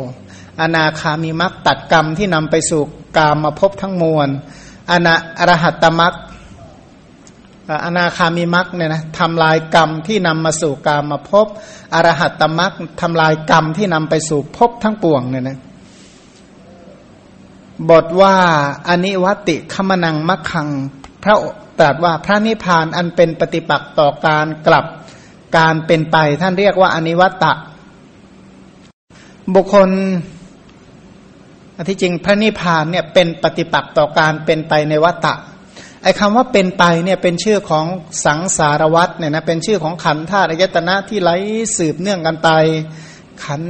อนาคามิมักตัดกรรมที่นำไปสู่กามมาพบทั้งมวลอนาอรหัตตมักอนาคามิมักเนี่ยนะทำลายกรรมที่นำมาสู่กรรมมาพบอรหัตตมักทำลายกรรมที่นำไปสู่พบทั้งปวงเนี่ยนะบทว่าอนิวัติขมนังมักขังพระตรัสว่าพระนิพพานอันเป็นปฏิปักษ์ต่อการกลับการเป็นไป ท่านเรียกว่าอนิวัตตะ บุคคล ที่จริงพระนิพพานเนี่ยเป็นปฏิปักษ์ต่อการเป็นไปในวัตตะไอ้คำว่าเป็นไปเนี่ยเป็นชื่อของสังสารวัตเนี่ยนะเป็นชื่อของขันธาตุอายตนะที่ไหลสืบเนื่องกันไปขัน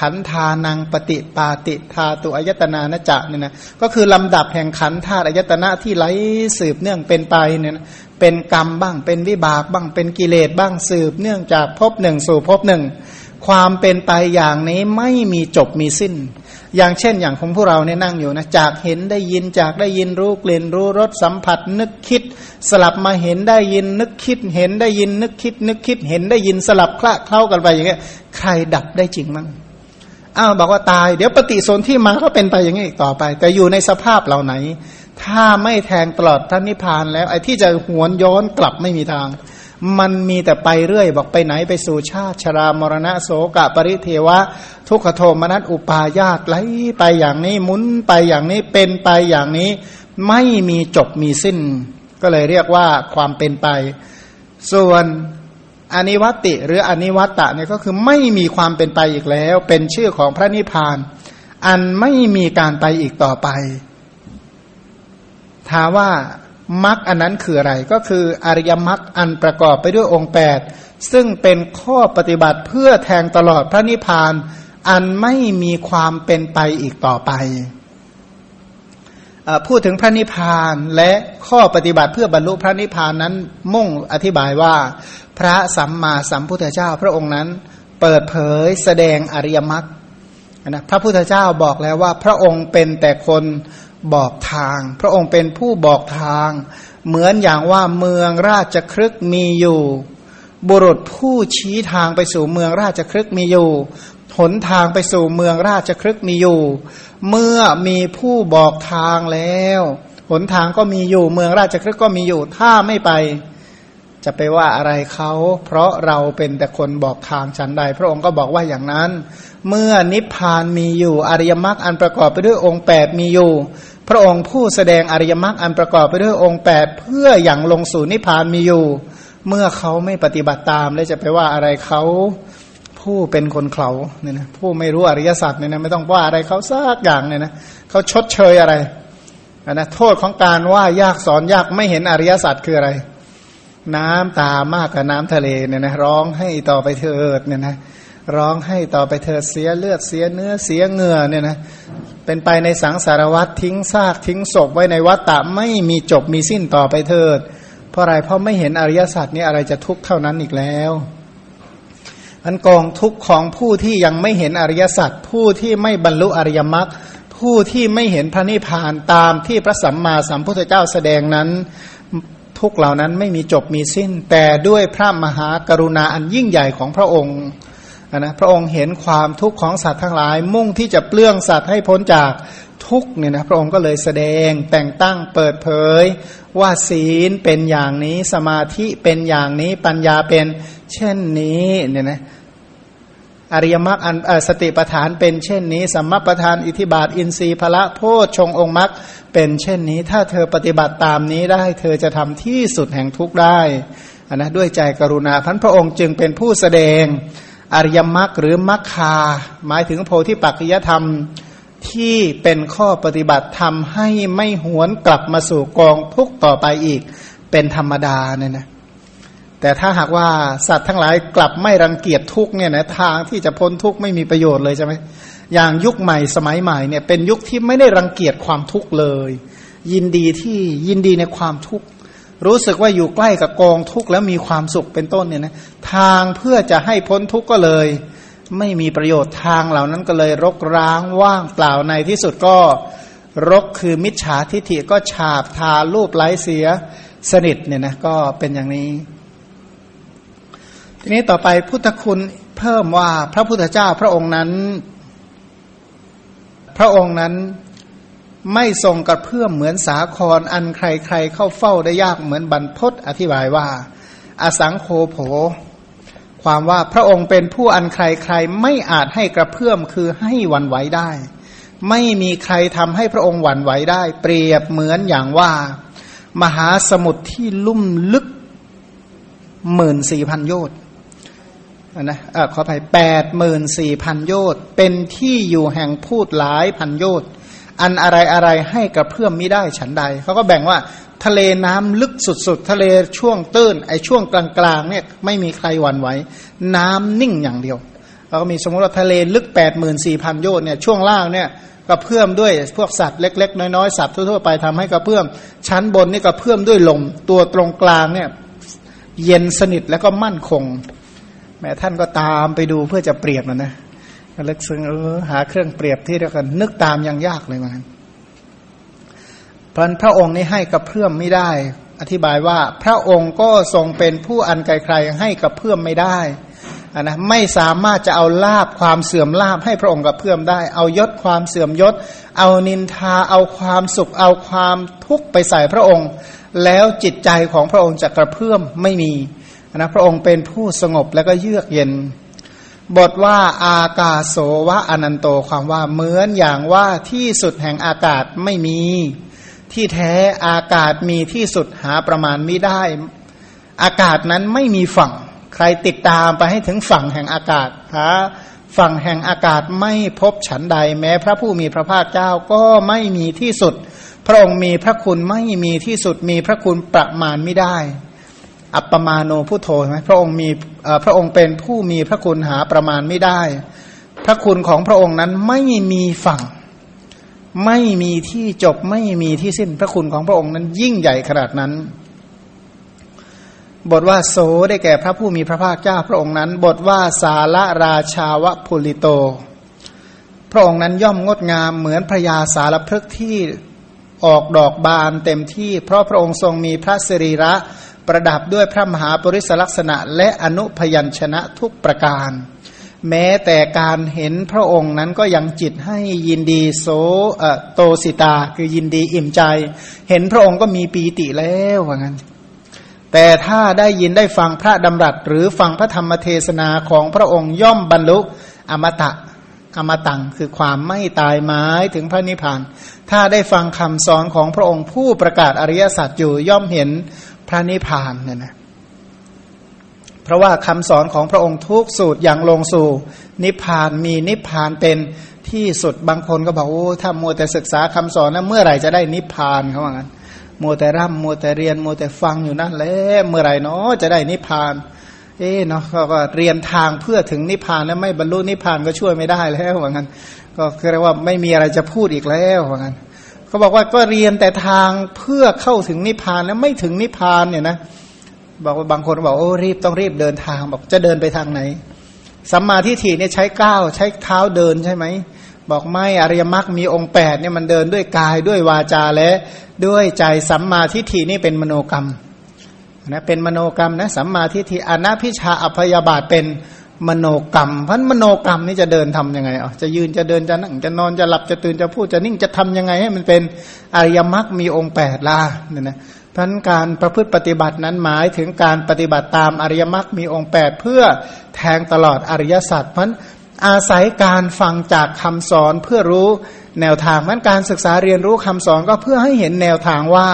ขันทานังปฏิปาติธาตุอายตนานจะเนี่ยนะก็คือลำดับแห่งขันธาตุอายตนะที่ไหลสืบเนื่องเป็นไปเนี่ยนะเป็นกรรมบ้างเป็นวิบากบ้างเป็นกิเลสบ้างสืบเนื่องจากภพหนึ่งสู่ภพหนึ่ง ความเป็นไปอย่างนี้ไม่มีจบมีสิ้น อย่างเช่นอย่างของพวกเราเนี่ยนั่งอยู่นะจากเห็นได้ยินจากได้ยินรู้กลิ่นรู้รสสัมผัส นึกคิด สลับมาเห็นได้ยินนึกคิด เห็นได้ยินนึกคิด นึกคิดเห็นได้ยินสลับคละเคล้ากันไปอย่างเงี้ยใครดับได้จริงมั้งอ้าวบอกว่าตายเดี๋ยวปฏิสนธิมาก็เป็นไปอย่างนี้อีกต่อไป แต่อยู่ในสภาพเหล่าไหน ถ้าไม่แทงตลอดท่านนิพพานแล้วไอ้ที่จะหวนย้อนกลับไม่มีทาง มันมีแต่ไปเรื่อย บอกไปไหนไปสู่ชาติชรามรณะโสกะปริเทวะ ทุกขโทมนัสอุปาญาตไหลไปอย่างนี้หมุนไปอย่างนี้เป็นไปอย่างนี้ ไม่มีจบมีสิ้น ก็เลยเรียกว่าความเป็นไป ส่วนอนิวัติหรืออนิวัตตะเนี่ยก็คือไม่มีความเป็นไปอีกแล้ว เป็นชื่อของพระนิพพาน อันไม่มีการไปอีกต่อไป ถามว่า มรรคอันนั้นคืออะไร ก็คืออริยมรรคอันประกอบไปด้วยองค์แปดซึ่งเป็นข้อปฏิบัติเพื่อแทงตลอดพระนิพพาน อันไม่มีความเป็นไปอีกต่อไปพูดถึงพระนิพพานและข้อปฏิบัติเพื่อบรรลุพระนิพพานนั้นมุ่งอธิบายว่า พระสัมมาสัมพุทธเจ้าพระองค์นั้น เปิดเผยแสดงอริยมรรคนะพระพุทธเจ้าบอกแล้วว่าพระองค์เป็นแต่คน บอกทาง พระองค์เป็นผู้บอกทาง เหมือนอย่างว่าเมืองราชครึกมีอยู่ บุรุษผู้ชี้ทางไปสู่เมืองราชครึกมีอยู่หนทางไปสู่เมืองราชครึกมีอยู่ เมื่อมีผู้บอกทางแล้วหนทางก็มีอยู่ เมืองราชครึกก็มีอยู่ ถ้าไม่ไป จะไปว่าอะไรเขาเพราะเราเป็นแต่คนบอกทางฉันใด พระองค์ก็บอกว่าอย่างนั้น เมื่อนิพพานมีอยู่ อริยมรรคอันประกอบไปด้วยองค์แปดมีอยู่ พระองค์ผู้แสดงอริยมรรคอันประกอบไปด้วยองค์แปดเพื่ออย่างลงสู่นิพพานมีอยู่ เมื่อเขาไม่ปฏิบัติตาม แล้วจะไปว่าอะไรเขาผู้เป็นคนเขาเนี่ยนะผู้ไม่รู้อริยสัจเนี่ยนะไม่ต้องว่าอะไรเขาสักอย่างเนี่ยนะเขาชดเชยอะไรนะโทษของการว่ายากสอนยากไม่เห็นอริยสัจคืออะไร น้ำตามากกว่าน้ำทะเลเนี่ยนะร้องให้ต่อไปเถิดเนี่ยนะร้องให้ต่อไปเถิดเสียเลือดเสียเนื้อเสียเหงื่อเนี่ยนะ เป็นไปในสังสารวัตทิ้งซากทิ้งศพไว้ในวัฏฏะไม่มีจบมีสิ้นต่อไปเถิด เพราะอะไรเพราะไม่เห็นอริยสัจนี่อะไรจะทุกข์เท่านั้นอีกแล้วอันกองทุกข์ของผู้ที่ยังไม่เห็นอริยสัจผู้ที่ไม่บรรลุอริยมรรคผู้ที่ไม่เห็นพระนิพพานตามที่พระสัมมาสัมพุทธเจ้าแสดงนั้น ทุกเหล่านั้นไม่มีจบมีสิ้น แต่ด้วยพระมหากรุณาอันยิ่งใหญ่ของพระองค์ นะพระองค์เห็นความทุกข์ของสัตว์ทั้งหลาย มุ่งที่จะเปลื้องสัตว์ให้พ้นจากทุกเนี่ยนะพระองค์ก็เลยแสดงแต่งตั้งเปิดเผย ว่าศีลเป็นอย่างนี้สมาธิเป็นอย่างนี้ปัญญาเป็นเช่นนี้เนี่ยนะอริยมรรคสติปทานเป็นเช่นนี้สัมมาปทานอิทิบาทอินทรีย์พละโพชงองค์มรรคเป็นเช่นนี้ ถ้าเธอปฏิบัติตามนี้ได้ เธอจะทำที่สุดแห่งทุกได้นนะด้วยใจกรุณาพันพระองค์จึงเป็นผู้แสดง อริยมรรคหรือมรรคา หมายถึงโพธิปักจยธรรมที่เป็นข้อปฏิบัติทำให้ไม่หวนกลับมาสู่กองทุกต่อไปอีก เป็นธรรมดาเนี่ยนะแต่ถ้าหากว่าสัตว์ทั้งหลายกลับไม่รังเกียจทุกเนี่ยนะทางที่จะพ้นทุกไม่มีประโยชน์เลยใช่ไหมอย่างยุคใหม่สมัยใหม่เนี่ยเป็นยุคที่ไม่ได้รังเกียจความทุกข์เลย ยินดีที่ยินดีในความทุกข์ รู้สึกว่าอยู่ใกล้กับกองทุกข์แล้วมีความสุขเป็นต้นเนี่ยนะทางเพื่อจะให้พ้นทุกข์ก็เลย ไม่มีประโยชน์ทางเหล่านั้นก็เลยรกร้างว่างเปล่าในที่สุดก็รกคือมิจฉาทิฐิก็ฉาบทารูปไร้เสียสนิทเนี่ยนะก็เป็นอย่างนี้ ทีนี้ต่อไปพุทธคุณเพิ่มว่าพระพุทธเจ้าพระองค์นั้น พระองค์นั้น ไม่ทรงกระเพื่อมเหมือนสาครอันใครๆเข้าเฝ้าได้ยากเหมือนบรรพศอธิบายว่า อสังโคโผ ความว่าพระองค์เป็นผู้อันใครๆไม่อาจให้กระเพื่อมคือให้วันไหวได้ ไม่มีใครทำให้พระองค์หวั่นไหวได้ เปรียบเหมือนอย่างว่า มหาสมุทรที่ลุ่มลึกหมื่นสี่พันโยชน์นะขออภัยแปดหมื่นสี่พันโยชน์เป็นที่อยู่แห่งพูดหลายพันโยชน์ อันอะไรอะไรให้กระเพื่อมไม่ได้ฉันใดเขาก็แบ่งว่าทะเลน้ำลึกสุดๆ ทะเลช่วงตื้นไอช่วงกลางๆเนี่ยไม่มีใครหวั่นไหวน้ำนิ่งอย่างเดียวเราก็มีสมมติว่าทะเลลึกแปดหมื่นสี่พันโยชน์เนี่ยช่วงล่างเนี่ยกระเพื่อมด้วยพวกสัตว์เล็ก ๆ น้อยๆสัตว์ทั่วๆไปทำให้กระเพื่อม ชั้นบนนี่กระเพื่อมด้วยลมตัวตรงกลางเนี่ยเย็นสนิทแล้วก็มั่นคงแม้ท่านก็ตามไปดูเพื่อจะเปรียบนะนะ ลึกซึ้งเออหาเครื่องเปรียบที่เรียกกัน นึกตามยังยากเลยมันพราะพระองค์นี้ให้กับเพื่อมไม่ได้ อธิบายว่าพระองค์ก็ทรงเป็นผู้อันไกลๆให้กับเพื่อมไม่ได้นนะไม่สามารถจะเอาลาบความเสื่อมลาบให้พระองค์กับเพื่อมได้ เอายศความเสื่อมยศ เอานินทาเอาความสุข เอาความทุกข์ไปใส่พระองค์ แล้วจิตใจของพระองค์จะกระเพื่อมไม่มีนะพระองค์เป็นผู้สงบแล้วก็เยือกเย็น บทว่าอากาโสวะอนันโตความว่าเหมือนอย่างว่าที่สุดแห่งอากาศไม่มี ที่แท้อากาศมีที่สุดหาประมาณไม่ได้ อากาศนั้นไม่มีฝั่ง ใครติดตามไปให้ถึงฝั่งแห่งอากาศหาฝั่งแห่งอากาศไม่พบฉันใด แม้พระผู้มีพระภาคเจ้าก็ไม่มีที่สุด พระองค์มีพระคุณไม่มีที่สุดมีพระคุณประมาณไม่ได้ อัปปมาโนผู้โทไหมพระองค์มีพระองค์เป็นผู้มีพระคุณหาประมาณไม่ได้ พระคุณของพระองค์นั้นไม่มีฝั่ง ไม่มีที่จบไม่มีที่สิ้นพระคุณของพระองค์นั้นยิ่งใหญ่ขนาดนั้น บทว่าโสได้แก่พระผู้มีพระภาคเจ้าพระองค์นั้น บทว่าสาระราชาวะพุลิโต พระองค์นั้นย่อมงดงามเหมือนพระยาสารพฤกษ์ที่ออกดอกบานเต็มที่ เพราะพระองค์ทรงมีพระสิริระ ประดับด้วยพระมหาปริศลักษณะ และอนุพยัญชนะทุกประการ แม้แต่การเห็นพระองค์นั้นก็ยังจิตให้ยินดีโสโตสิตา คือยินดีอิ่มใจ เห็นพระองค์ก็มีปีติแล้วว่างั้นแต่ถ้าได้ยินได้ฟังพระดำรัส หรือฟังพระธรรมเทศนาของพระองค์ย่อมบรรลุอมตะอมตังคือความไม่ตายไม้ถึงพระนิพพาน ถ้าได้ฟังคำสอนของพระองค์ผู้ประกาศอริยสัจอยู่ย่อมเห็น พระนิพพานเนี่ยนะเพราะว่าคำสอนของพระองค์ทุกสูตรอย่างลงสู่ นิพพานมีนิพพานเป็นที่สุดบางคนก็บอกโอ้ถ้ามัวแต่ศึกษาคำสอนนะเมื่อไหร่จะได้นิพพานเขาว่างั้นมัวแต่ร่ำมัวแต่เรียนมัวแต่ฟังอยู่นั่นแหละเมื่อไหร่เนาะจะได้นิพพาน เอ๊เนาะก็เรียนทางเพื่อถึงนิพพานแล้วไม่บรรลุนิพพานก็ช่วยไม่ได้แล้วว่างั้น ก็คือเรียกว่าไม่มีอะไรจะพูดอีกแล้วว่างั้น เขาบอกว่าก็เรียนแต่ทางเพื่อเข้าถึงนิพพานแล้วไม่ถึงนิพพานเนี่ยนะบอกว่าบางคนบอกโอ้รีบต้องรีบเดินทางบอกจะเดินไปทางไหนสัมมาทิฏฐิเนี่ยใช้ก้าวใช้เท้าเดินใช่ไหมบอกไม่อริยมรรคมีองค์แปดเนี่ยมันเดินด้วยกายด้วยวาจาและด้วยใจสัมมาทิฏฐินี่เป็นมโนกรรมนะเป็นมโนกรรมนะสัมมาทิฏฐิอนัพิชาอภยาบาทเป็น มโนกรรมเพราะมโนกรรมนี่จะเดินทํำยังไงอ๋อจะยืนจะเดินจะนั่งจะนอนจะหลับจะตื่นจะพูดจะนิ่งจะทำยังไงให้มันเป็นอริยมรรคมีองค์แปดล่ะเนี่ยนะท่านการประพฤติปฏิบัตินั้นหมายถึงการปฏิบัติตามอริยมรรคมีองค์แปดเพื่อแทงตลอดอริยสัจเพราะอาศัยการฟังจากคำสอนเพื่อรู้แนวทางนั้นการศึกษาเรียนรู้คำสอนก็เพื่อให้เห็นแนวทางว่า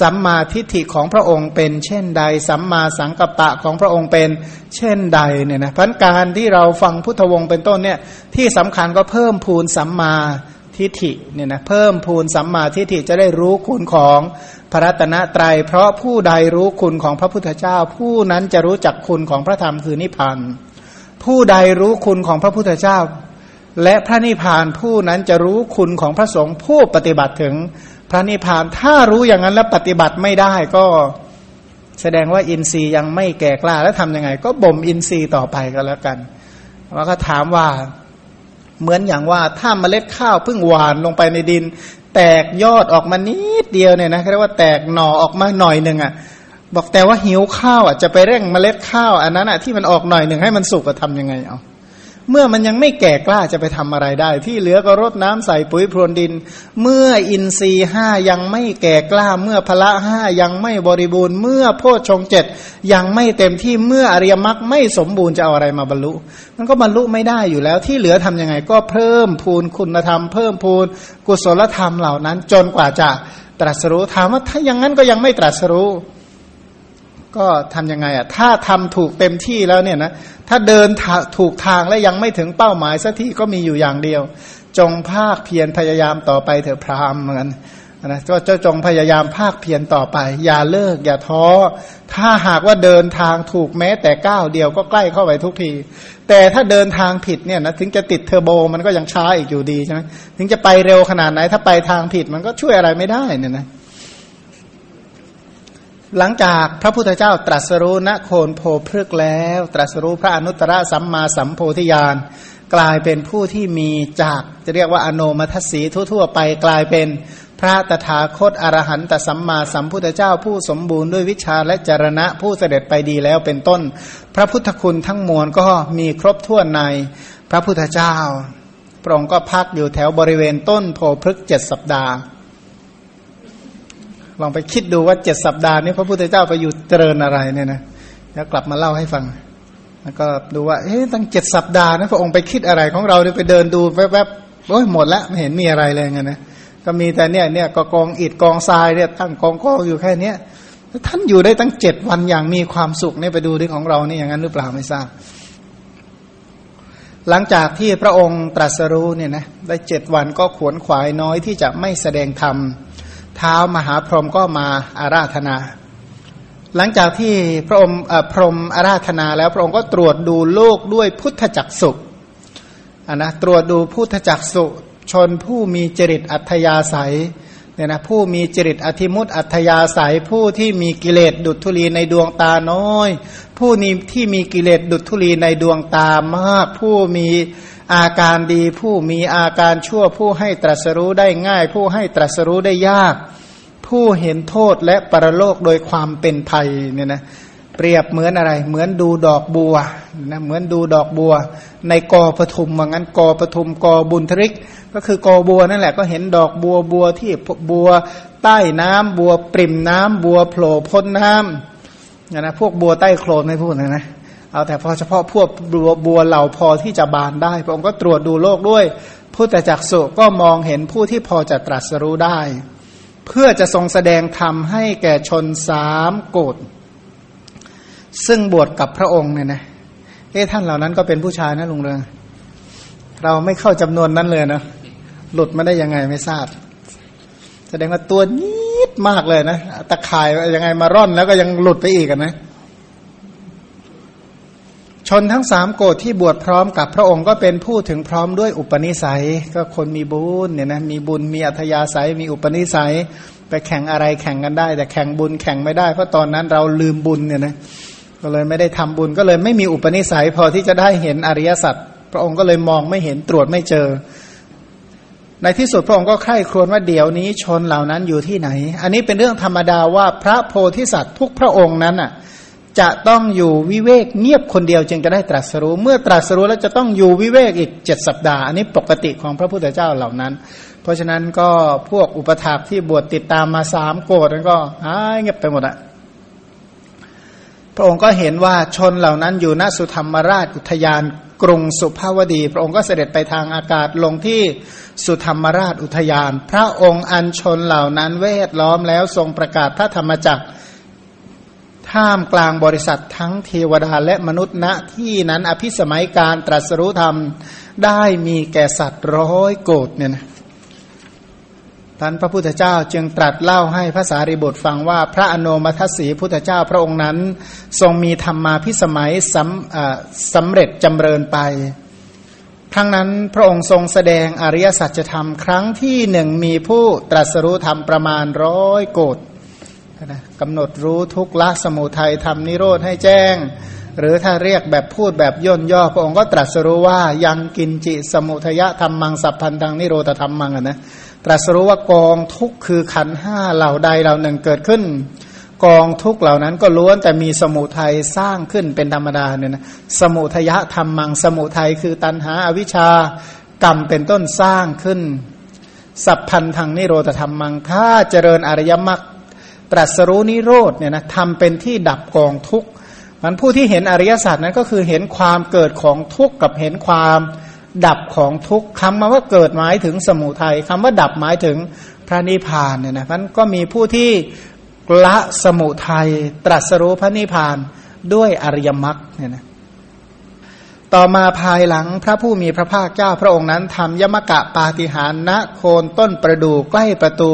สัมมาทิฏฐิของพระองค์เป็นเช่นใด สัมมาสังกัปปะของพระองค์เป็นเช่นใดเนี่ยนะพันการที่เราฟังพุทธวงศ์เป็นต้นเนี่ยที่สำคัญก็เพิ่มพูนสัมมาทิฏฐิเนี่ยนะเพิ่มพูนสัมมาทิฏฐิจะได้รู้คุณของพระรัตนตรยัย เพราะผู้ใดรู้คุณของพระพุทธเจ้า ผู้นั้นจะรู้จักคุณของพระธรรมคือนิพพานผู้ใดรู้คุณของพระพุทธเจ้า และพระนิพพานผู้นั้นจะรู้คุณของพระสงฆ์ผู้ปฏิบัติถึง พระนิพพานถ้ารู้อย่างนั้นแล้วปฏิบัติไม่ได้ก็แสดงว่าอินทรีย์ยังไม่แก่กล้าแล้วทำยังไง ก็บ่มอินทรีย์ต่อไปก็แล้วกันแล้วก็ถามว่าเหมือนอย่างว่าถ้าเมล็ดข้าวเพิ่งหวานลงไปในดิน แตกยอดออกมานิดเดียวเนี่ยนะเรียกว่าแตกหน่อออกมาหน่อยหนึ่งอะ บอกแต่ว่าหิวข้าวอะจะไปเร่งเมล็ดข้าวอันนั้นอะที่มันออกหน่อยหนึ่งให้มันสุกจะทำยังไงเอา เมื่อมันยังไม่แก่กล้าจะไปทำอะไรได้ ที่เหลือก็รดน้ำใส่ปุ๋ยพรวนดิน เมื่ออินทรีห้ายังไม่แก่กล้า เมื่อพละห้ายังไม่บริบูรณ์ เมื่อโพชฌงเจ็ดยังไม่เต็มที่เมื่ออริยมรรคไม่สมบูรณ์จะเอาอะไรมาบรรลุ มันก็บรรลุไม่ได้อยู่แล้ว ที่เหลือทํำยังไงก็เพิ่มพูนคุณธรรม เพิ่มพูนกุศลธรรมเหล่านั้น จนกว่าจะตรัสรู้ถามว่าถ้าอย่างนั้นก็ยังไม่ตรัสรู้ ก็ทํำยังไงอะถ้าทำถูกเต็มที่แล้วเนี่ยนะ ถ้าเดินถูกทางและยังไม่ถึงเป้าหมายสักที่ก็มีอยู่อย่างเดียว จงภาคเพียรพยายามต่อไปเถอะพรามเหมือนกันนะก็จจงพยายามภาคเพียรต่อไป อย่าเลิก อย่าท้อ ถ้าหากว่าเดินทางถูกแม้แต่ก้าวเดียวก็ใกล้เข้าไปทุกที แต่ถ้าเดินทางผิดเนี่ยนะถึงจะติดเทอร์โบมันก็ยังช้าอีกอยู่ดีใช่ไหมถึงจะไปเร็วขนาดไหน ถ้าไปทางผิดมันก็ช่วยอะไรไม่ได้เนี่ยนะ หลังจากพระพุทธเจ้าตรัสรู้ณโคนโพพฤกแล้ว ตรัสรู้พระอนุตตรสัมมาสัมโพธิญาณกลายเป็นผู้ที่มีจากจะเรียกว่าอโนมัทสีทั่วๆไปกลายเป็นพระตถาคตอรหันตสัมมาสัมพุทธเจ้าผู้สมบูรณ์ด้วยวิชาและจรณะผู้เสด็จไปดีแล้วเป็นต้น พระพุทธคุณทั้งมวลก็มีครบถ้วนในพระพุทธเจ้าพระองค์ก็พักอยู่แถวบริเวณต้นโพพฤกเจ็ดสัปดาห์ ลองไปคิดดูว่าเจ็ดสัปดาห์นี้พระพุทธเจ้าไปอยู่เจริญอะไรเนี่ยนะแล้วกลับมาเล่าให้ฟัง แล้วก็ดูว่าเฮ้ยตั้งเจ็ดสัปดาห์นะพระองค์ไปคิดอะไรของเราเนี่ยไปเดินดูแวบๆโอ้ยหมดแล้วไม่เห็นมีอะไรเลยไงนะก็มีแต่เนี่ยเนี่ยก็กองอิดกองทรายเนี่ยตั้งกองกองอยู่แค่เนี้ยท่านอยู่ได้ตั้งเจ็ดวันอย่างมีความสุขเนี่ยไปดูที่ของเรานี่อย่างนั้นหรือเปล่าไม่ทราบ หลังจากที่พระองค์ตรัสรู้เนี่ยนะได้เจ็ดวันก็ขวนขวายน้อยที่จะไม่แสดงธรรมเท้ามหาพรหมก็มาอาราธนา หลังจากที่พระองค์พรหมอาราธนาแล้วพระองค์ก็ตรวจดูโลกด้วยพุทธจักสุอะนะตรวจดูพุทธจักสุชนผู้มีจริตอัธยาศัยเนี่ยนะผู้มีจริตอธิมุตอัธยาศัยผู้ที่มีกิเลสดุจทุลีในดวงตาน้อย ผู้นี้ที่มีกิเลสดุจทุลีในดวงตามาก ผู้มี อาการดีผู้มีอาการชั่วผู้ให้ตรัสรู้ได้ง่าย ผู้ให้ตรัสรู้ได้ยาก ผู้เห็นโทษและปรโลกโดยความเป็นภัยเนี่ยนะเปรียบเหมือนอะไร เหมือนดูดอกบัวนะเหมือนดูดอกบัว ในกอปทุมว่างั้นกอปทุมกอบุญทริก ก็คือกอบัวนั่นแหละก็เห็นดอกบัวบัวที่บัวใต้น้ำบัวปริ่มน้ำบัวโผล่พ้นน้ำนะพวกบัวใต้โคลนไม่พูดนะนะ เอาแต่พอเฉพาะพวกบัวบัวเหล่าพอที่จะบานได้ พระองค์ก็ตรวจดูโลกด้วยพุทธจักสุก็มองเห็นผู้ที่พอจะตรัสรู้ได้ เพื่อจะทรงแสดงธรรมให้แก่ชนสามโกดซึ่งบวชกับพระองค์เนี่ยนะเอ๊ะท่านเหล่านั้นก็เป็นผู้ชายนะลุงเรืองเราไม่เข้าจำนวนนั้นเลยนะหลุดมาได้ยังไงไม่ทราบ แสดงว่าตัวนิดมากเลยนะตะข่ายยังไงมาร่อนแล้วก็ยังหลุดไปอีกนะ ชนทั้งสามโกดที่บวชพร้อมกับพระองค์ก็เป็นผู้ถึงพร้อมด้วยอุปนิสัย ก็คนมีบุญเนี่ยนะมีบุญมีอัธยาศัย มีอุปนิสัย ไปแข่งอะไรแข่งกันได้ แต่แข่งบุญแข่งไม่ได้เพราะตอนนั้นเราลืมบุญเนี่ยนะก็เลยไม่ได้ทำบุญก็เลยไม่มีอุปนิสัย พอที่จะได้เห็นอริยสัจพระองค์ก็เลยมองไม่เห็นตรวจไม่เจอ ในที่สุดพระองค์ก็ใคร่ครวญว่าเดี๋ยวนี้ชนเหล่านั้นอยู่ที่ไหน อันนี้เป็นเรื่องธรรมดาว่าพระโพธิสัตว์ทุกพระองค์นั้นอะ จะต้องอยู่วิเวกเงียบคนเดียวจึงจะได้ตรัสรู้ เมื่อตรัสรู้แล้วจะต้องอยู่วิเวกอีกเจ็ดสัปดาห์อันนี้ปกติของพระพุทธเจ้าเหล่านั้น เพราะฉะนั้นก็พวกอุปถากที่บวชติดตามมาสามโกดนั้นก็หายเงียบไปหมดอะพระองค์ก็เห็นว่าชนเหล่านั้นอยู่ณสุธรรมราชอุทยานกรุงสุภาวดี พระองค์ก็เสด็จไปทางอากาศลงที่สุธรรมราชอุทยาน พระองค์อัญชนเหล่านั้นเวทล้อมแล้วทรงประกาศพระธรรมจักร ท่ามกลางบริษัททั้งเทวดาและมนุษย์ณที่นั้นอภิสมัยการตรัสรู้ธรรมได้มีแก่สัตว์ร้อยโกดเนี่ยนะท่านพระพุทธเจ้าจึงตรัสเล่าให้พระสารีบุตรฟังว่าพระอนุมัติสีพุทธเจ้าพระองค์นั้น ทรงมีธรรมาพิสมัยสำสำเร็จจำเริญไป ครั้งนั้นพระองค์ทรงแสดงอริยสัจธรรม ครั้งที่หนึ่งมีผู้ตรัสรู้ธรรมประมาณร้อยโกด นะกำหนดรู้ทุกละสมุทัยทำนิโรธให้แจ้ง หรือถ้าเรียกแบบพูดแบบย่นย่อพระองค์ก็ตรัสรู้ว่ายังกินจิสมุทยะธรรมังสัพพันธังนิโรธธรรมังนะตรัสรู้ว่ากองทุกคือขันห้าเหล่าใดเหล่าหนึ่งเกิดขึ้น กองทุกเหล่านั้นก็ล้วนแต่มีสมุทัยสร้างขึ้นเป็นธรรมดาเนี่ยนะสมุทยะธรรมังสมุทัยคือตัณหาอวิชชากรรมเป็นต้นสร้างขึ้น สัพพันธังนิโรธธรรมังถ้าเจริญอริยมรรค ตรัสรู้นิโรธเนี่ยนะทำเป็นที่ดับกองทุกข์มันผู้ที่เห็นอริยสัจนั้นก็คือเห็นความเกิดของทุกข์กับเห็นความดับของทุกข์คำว่าเกิดหมายถึงสมุทัยคำว่าดับหมายถึงพระนิพพานเนี่ยนะมันก็มีผู้ที่ละสมุทัยตรัสรู้พระนิพพานด้วยอริยมรรคเนี่ยนะต่อมาภายหลังพระผู้มีพระภาคเจ้าพระองค์นั้นทำยมกะปาฏิหารณโคนต้นประดู่ใกล้ประตู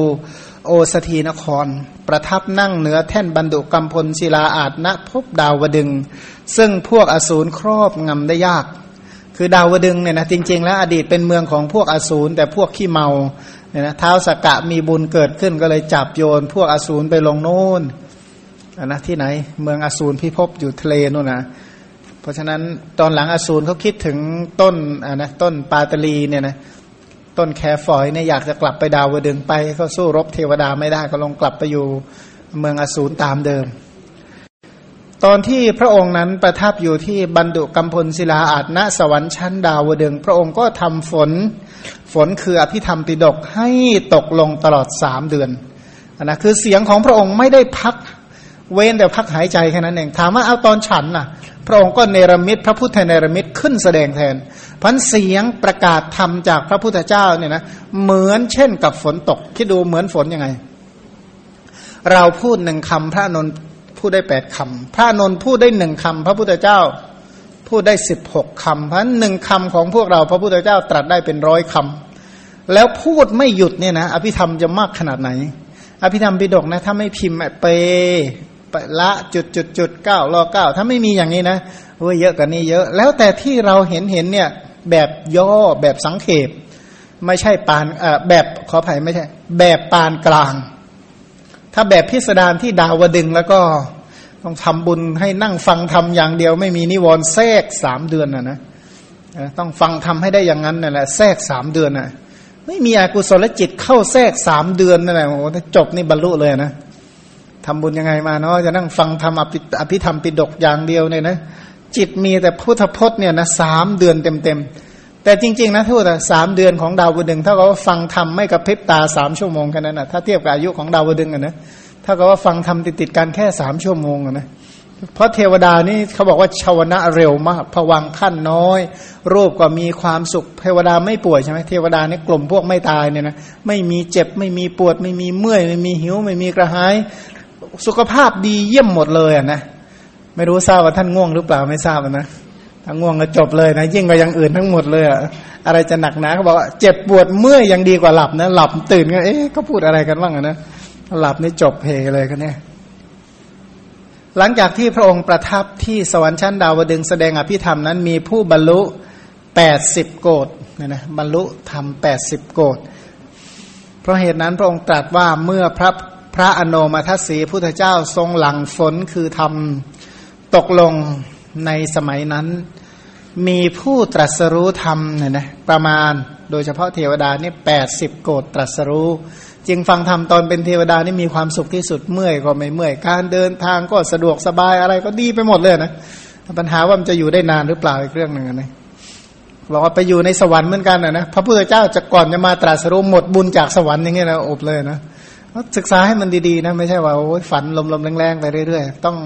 โอสถีนคร ประทับนั่งเหนือแท่นบรรดุกำพลศิลาอาจณพบดาวดึง ซึ่งพวกอสูรครอบงำได้ยาก คือดาวดึงเนี่ยนะจริง ๆ แล้วอดีตเป็นเมืองของพวกอสูรแต่พวกขี้เมาเนี่ยนะเท้าสกกะมีบุญเกิดขึ้นก็เลยจับโยน พวกอสูรไปลงโน่นนะที่ไหน เมืองอสูรพิภพอยู่ทะเลนู่นนะเพราะฉะนั้นตอนหลังอสูรเขาคิดถึงต้นอ่านะต้นปาตลีเนี่ยนะ ต้นแคฟอยเนี่ยอยากจะกลับไปดาวดึงไป ก็สู้รบเทวดาไม่ได้ก็ลงกลับไปอยู่เมืองอสูรตามเดิม ตอนที่พระองค์นั้นประทับอยู่ที่บรรดุกัมพลศิลาอาจณสวรรค์ชั้นดาวดึง พระองค์ก็ทำฝน ฝนคืออภิธรรมปิดกให้ตกลงตลอดสามเดือนนะคือเสียงของพระองค์ไม่ได้พัก เว้นแต่พักหายใจแค่นั้นเองถามว่าเอาตอนฉันน่ะ พระองค์ก็เนรมิตพระพุทธเนรมิตขึ้นแสดงแทนพันเสียงประกาศธรรมจากพระพุทธเจ้าเนี่ยนะเหมือนเช่นกับฝนตก คิดดูเหมือนฝนยังไง เราพูดหนึ่งคำพระนนพูดได้แปดคำพระนนพูดได้หนึ่งคำพระพุทธเจ้า พูดได้สิบหกคำเพราะหนึ่งคำของพวกเราพระพุทธเจ้าตรัสได้เป็นร้อยคำแล้วพูดไม่หยุดเนี่ยนะอภิธรรมจะมากขนาดไหน อภิธรรมปิดกนะถ้าไม่พิมพ์เป ละจุดจุดจุดเก้ารอเก้าถ้าไม่มีอย่างนี้นะโอ้ยเยอะกว่านี้เยอะ แล้วแต่ที่เราเห็นเห็นเนี่ยแบบย่อแบบสังเขปไม่ใช่ปานเอ่อแบบขออภัยไม่ใช่ แบบปานกลาง ถ้าแบบพิสดารที่ดาวดึงแล้วก็ต้องทำบุญให้นั่งฟังทำอย่างเดียว ไม่มีนิวรณ์แทรกสามเดือนนะนะต้องฟังทำให้ได้อย่างนั้นนั่นแหละแทรกสามเดือนน่ะ ไม่มีอกุศลจิตเข้าแทรกสามเดือนนั่นแหละโอ้จบนี่บรรลุเลยนะ ทำบุญยังไงมาเนาะจะนั่งฟังธรรมอภิธรรมปิดกอย่างเดียวเนี่ยนะจิตมีแต่พุทธพจน์เนี่ยนะสามเดือนเต็มๆ แต่จริง ๆ นะทูตสามเดือนของดาวดึงเท่ากับว่าฟังธรรมไม่กระพริบตาสามชั่วโมงแค่นั้นนะถ้าเทียบกับอายุของดาวดึงอะนะเท่ากับว่าฟังธรรมติดๆกันแค่สามชั่วโมงอะนะเพราะเทวดานี่เขาบอกว่าชาวนะเร็วมากผวังขั้นน้อย รูปก็มีความสุขเทวดาไม่ป่วยใช่ไหมเทวดานี่กลุ่มพวกไม่ตายเนี่ยนะไม่มีเจ็บไม่มีปวด ไม่มีเมื่อย ไม่มีหิว ไม่มีกระหาย สุขภาพดีเยี่ยมหมดเลยอะนะไม่รู้ทราบว่าท่านง่วงหรือเปล่าไม่ทราบนะถ้าง่วงก็จบเลยนะยิ่งกว่าอย่างอื่นทั้งหมดเลยอะอะไรจะหนักหนาเขาบอกว่าเจ็บปวดเมื่อยยังดีกว่าหลับนะหลับตื่นก็เอ๊ะก็พูดอะไรกันบ้างนะหลับนี่จบเพเลยกันเนี่ยหลังจากที่พระองค์ประทับที่สวรรค์ชั้นดาวดึงแสดงอภิธรรมนั้น มีผู้บรรลุแปดสิบโกดเนี่ยนะบรรลุธรรมแปดสิบโกดเพราะเหตุนั้นพระองค์ตรัสว่าเมื่อพระ พระอโนมัทสีพุทธเจ้าทรงหลังฝนคือทำตกลงในสมัยนั้น มีผู้ตรัสรู้ธรรมเนี่ยนะประมาณโดยเฉพาะเทวดานี่แปดสิบโกดตรัสรู้ จึงฟังธรรมตอนเป็นเทวดานี่มีความสุขที่สุดเมื่อยก็ไม่เมื่อย การเดินทางก็สะดวกสบายอะไรก็ดีไปหมดเลยนะปัญหาว่ามันจะอยู่ได้นานหรือเปล่าอีกเรื่องหนึ่งนะบอกว่าไปอยู่ในสวรรค์เหมือนกันนะพระพุทธเจ้าจะก่อนจะมาตรัสรู้หมดบุญจากสวรรค์อย่างเงี้ยนะอบเลยนะ ศึกษาให้มันดีๆนะไม่ใช่ว่าโอ้ยฝันลมๆแรงๆไปเรื่อยๆ ต้อง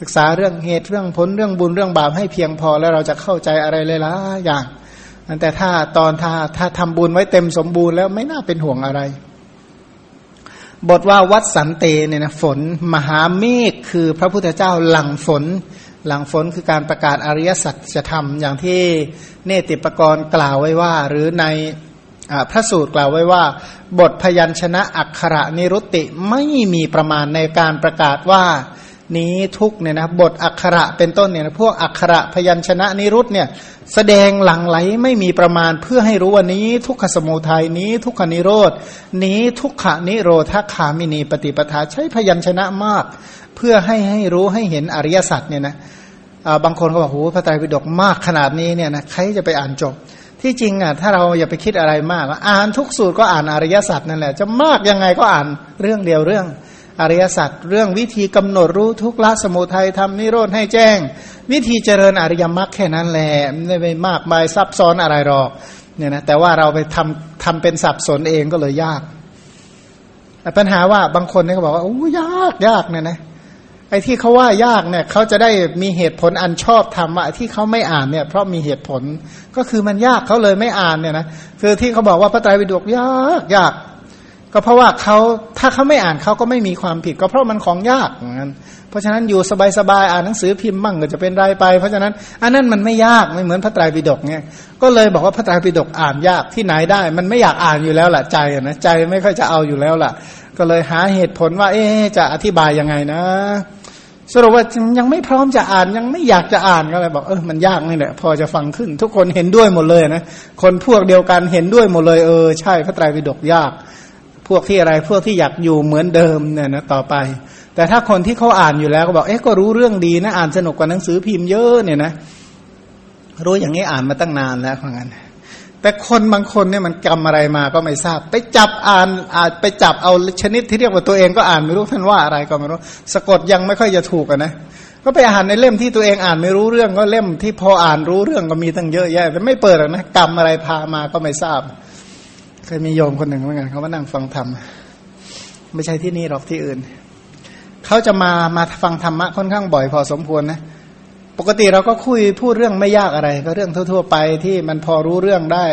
ศึกษาเรื่องเหตุเรื่องผลเรื่องบุญเรื่องบาปให้เพียงพอแล้วเราจะเข้าใจอะไรเลยละอย่างแต่ถ้าตอนถ้าถ้าทำบุญไว้เต็มสมบูรณ์แล้วไม่น่าเป็นห่วงอะไร บทว่าวัดสันเตเนี่ยนะฝน มหาเมฆคือพระพุทธเจ้าหลังฝน หลังฝนคือการประกาศอริยสัจธรรมอย่างที่เนติปกรณ์กล่าวไว้ว่า หรือใน พระสูตรกล่าวไว้ว่า บทพยัญชนะอักขระนิรุติไม่มีประมาณในการประกาศว่านี้ทุกเนี่ยนะบทอักขระเป็นต้นเนี่ยพวกอักขระพยัญชนะนิรุตเนี่ยแสดงหลังไหลไม่มีประมาณเพื่อให้รู้ว่านี้ทุกขสมุทัยนี้ทุกขนิโรดนี้ทุกขานิโรธคามินีปฏิปทาใช้พยัญชนะมาก เพื่อให้ให้รู้ให้เห็นอริยสัจเนี่ยนะบางคนก็บอกโอ้พระไตรปิฎกมากขนาดนี้เนี่ยนะใครจะไปอ่านจบ ที่จริงอะถ้าเราอย่าไปคิดอะไรมาก อ่านทุกสูตรก็อ่านอริยสัจนั่นแหละ จะมากยังไงก็อ่านเรื่องเดียวเรื่องอริยสัจเรื่องวิธีกำหนดรู้ทุกละสมุทัยทำนิโรธให้แจ้ง วิธีเจริญอริยมรรคแค่นั้นแหละไม่ไปมากมายซับซ้อนอะไรหรอกเนี่ยนะแต่ว่าเราไปทำทำเป็นสับสนเองก็เลยยากแต่ปัญหาว่าบางคนเนี่ยเขาบอกว่าโอ้ยากยากเนี่ยนะ ไอ้ที่เขาว่ายากเนี่ยเขาจะได้มีเหตุผลอันชอบทำว่าที่เขาไม่อ่านเนี่ย เพราะมีเหตุผลก็คือมันยากเขาเลยไม่อ่านเนี่ยนะคือที่เขาบอกว่าพระไตรปิฎกยากยาก ก็เพราะว่าเขาถ้าเขาไม่อ่านเขาก็ไม่มีความผิด ก็เพราะมันของยากอย่างนั้นเพราะฉะนั้นอยู่สบายๆอ่านหนังสือพิมพ์มั่งก็จะเป็นไรไป เพราะฉะนั้นอันนั้นมันไม่ยากไม่เหมือนพระไตรปิฎกเนี่ยก็เลยบอกว่าพระไตรปิฎกอ่านยากที่ไหนได้ มันไม่อยากอ่านอยู่แล้วล่ะใจนะใจไม่ค่อยจะเอาอยู่แล้วล่ะ ก็เลยหาเหตุผลว่า เอ๊จะอธิบายยังไงนะ สรุปว่ายังไม่พร้อมจะอ่านยังไม่อยากจะอ่านก็เลยบอกเออมันยากนี่แหละพอจะฟังขึ้น ทุกคนเห็นด้วยหมดเลยนะคนพวกเดียวกันเห็นด้วยหมดเลยเออใช่พระไตรปิฎกยาก พวกที่อะไรพวกที่อยากอยู่เหมือนเดิมเนี่ยนะต่อไป แต่ถ้าคนที่เขาอ่านอยู่แล้วก็บอกเอ๊ะก็รู้เรื่องดีนะอ่านสนุกกว่าหนังสือพิมพ์เยอะเนี่ยนะรู้อย่างนี้อ่านมาตั้งนานแล้วเพราะงั้น แต่คนบางคนเนี่ยมันกรรมอะไรมาก็ไม่ทราบ ไปจับอ่านอาจไปจับเอาชนิดที่เรียกว่าตัวเองก็อ่านไม่รู้ท่านว่าอะไรก็ไม่รู้ สะกดยังไม่ค่อยจะถูกอะนะก็ไปอ่านในเล่มที่ตัวเองอ่านไม่รู้เรื่องก็เล่มที่พออ่านรู้เรื่องก็มีตั้งเยอะแยะแต่ไม่เปิดหรอกนะกรรมอะไรพามาก็ไม่ทราบ เคยมีโยมคนหนึ่งเหมือนกันเขามานั่งฟังธรรมไม่ใช่ที่นี่หรอกที่อื่นเขาจะมามาฟังธรรมะค่อนข้างบ่อยพอสมควรนะ ปกติเราก็คุยพูดเรื่องไม่ยากอะไร ก็เรื่องทั่ว ๆ ไปที่มันพอรู้เรื่องได้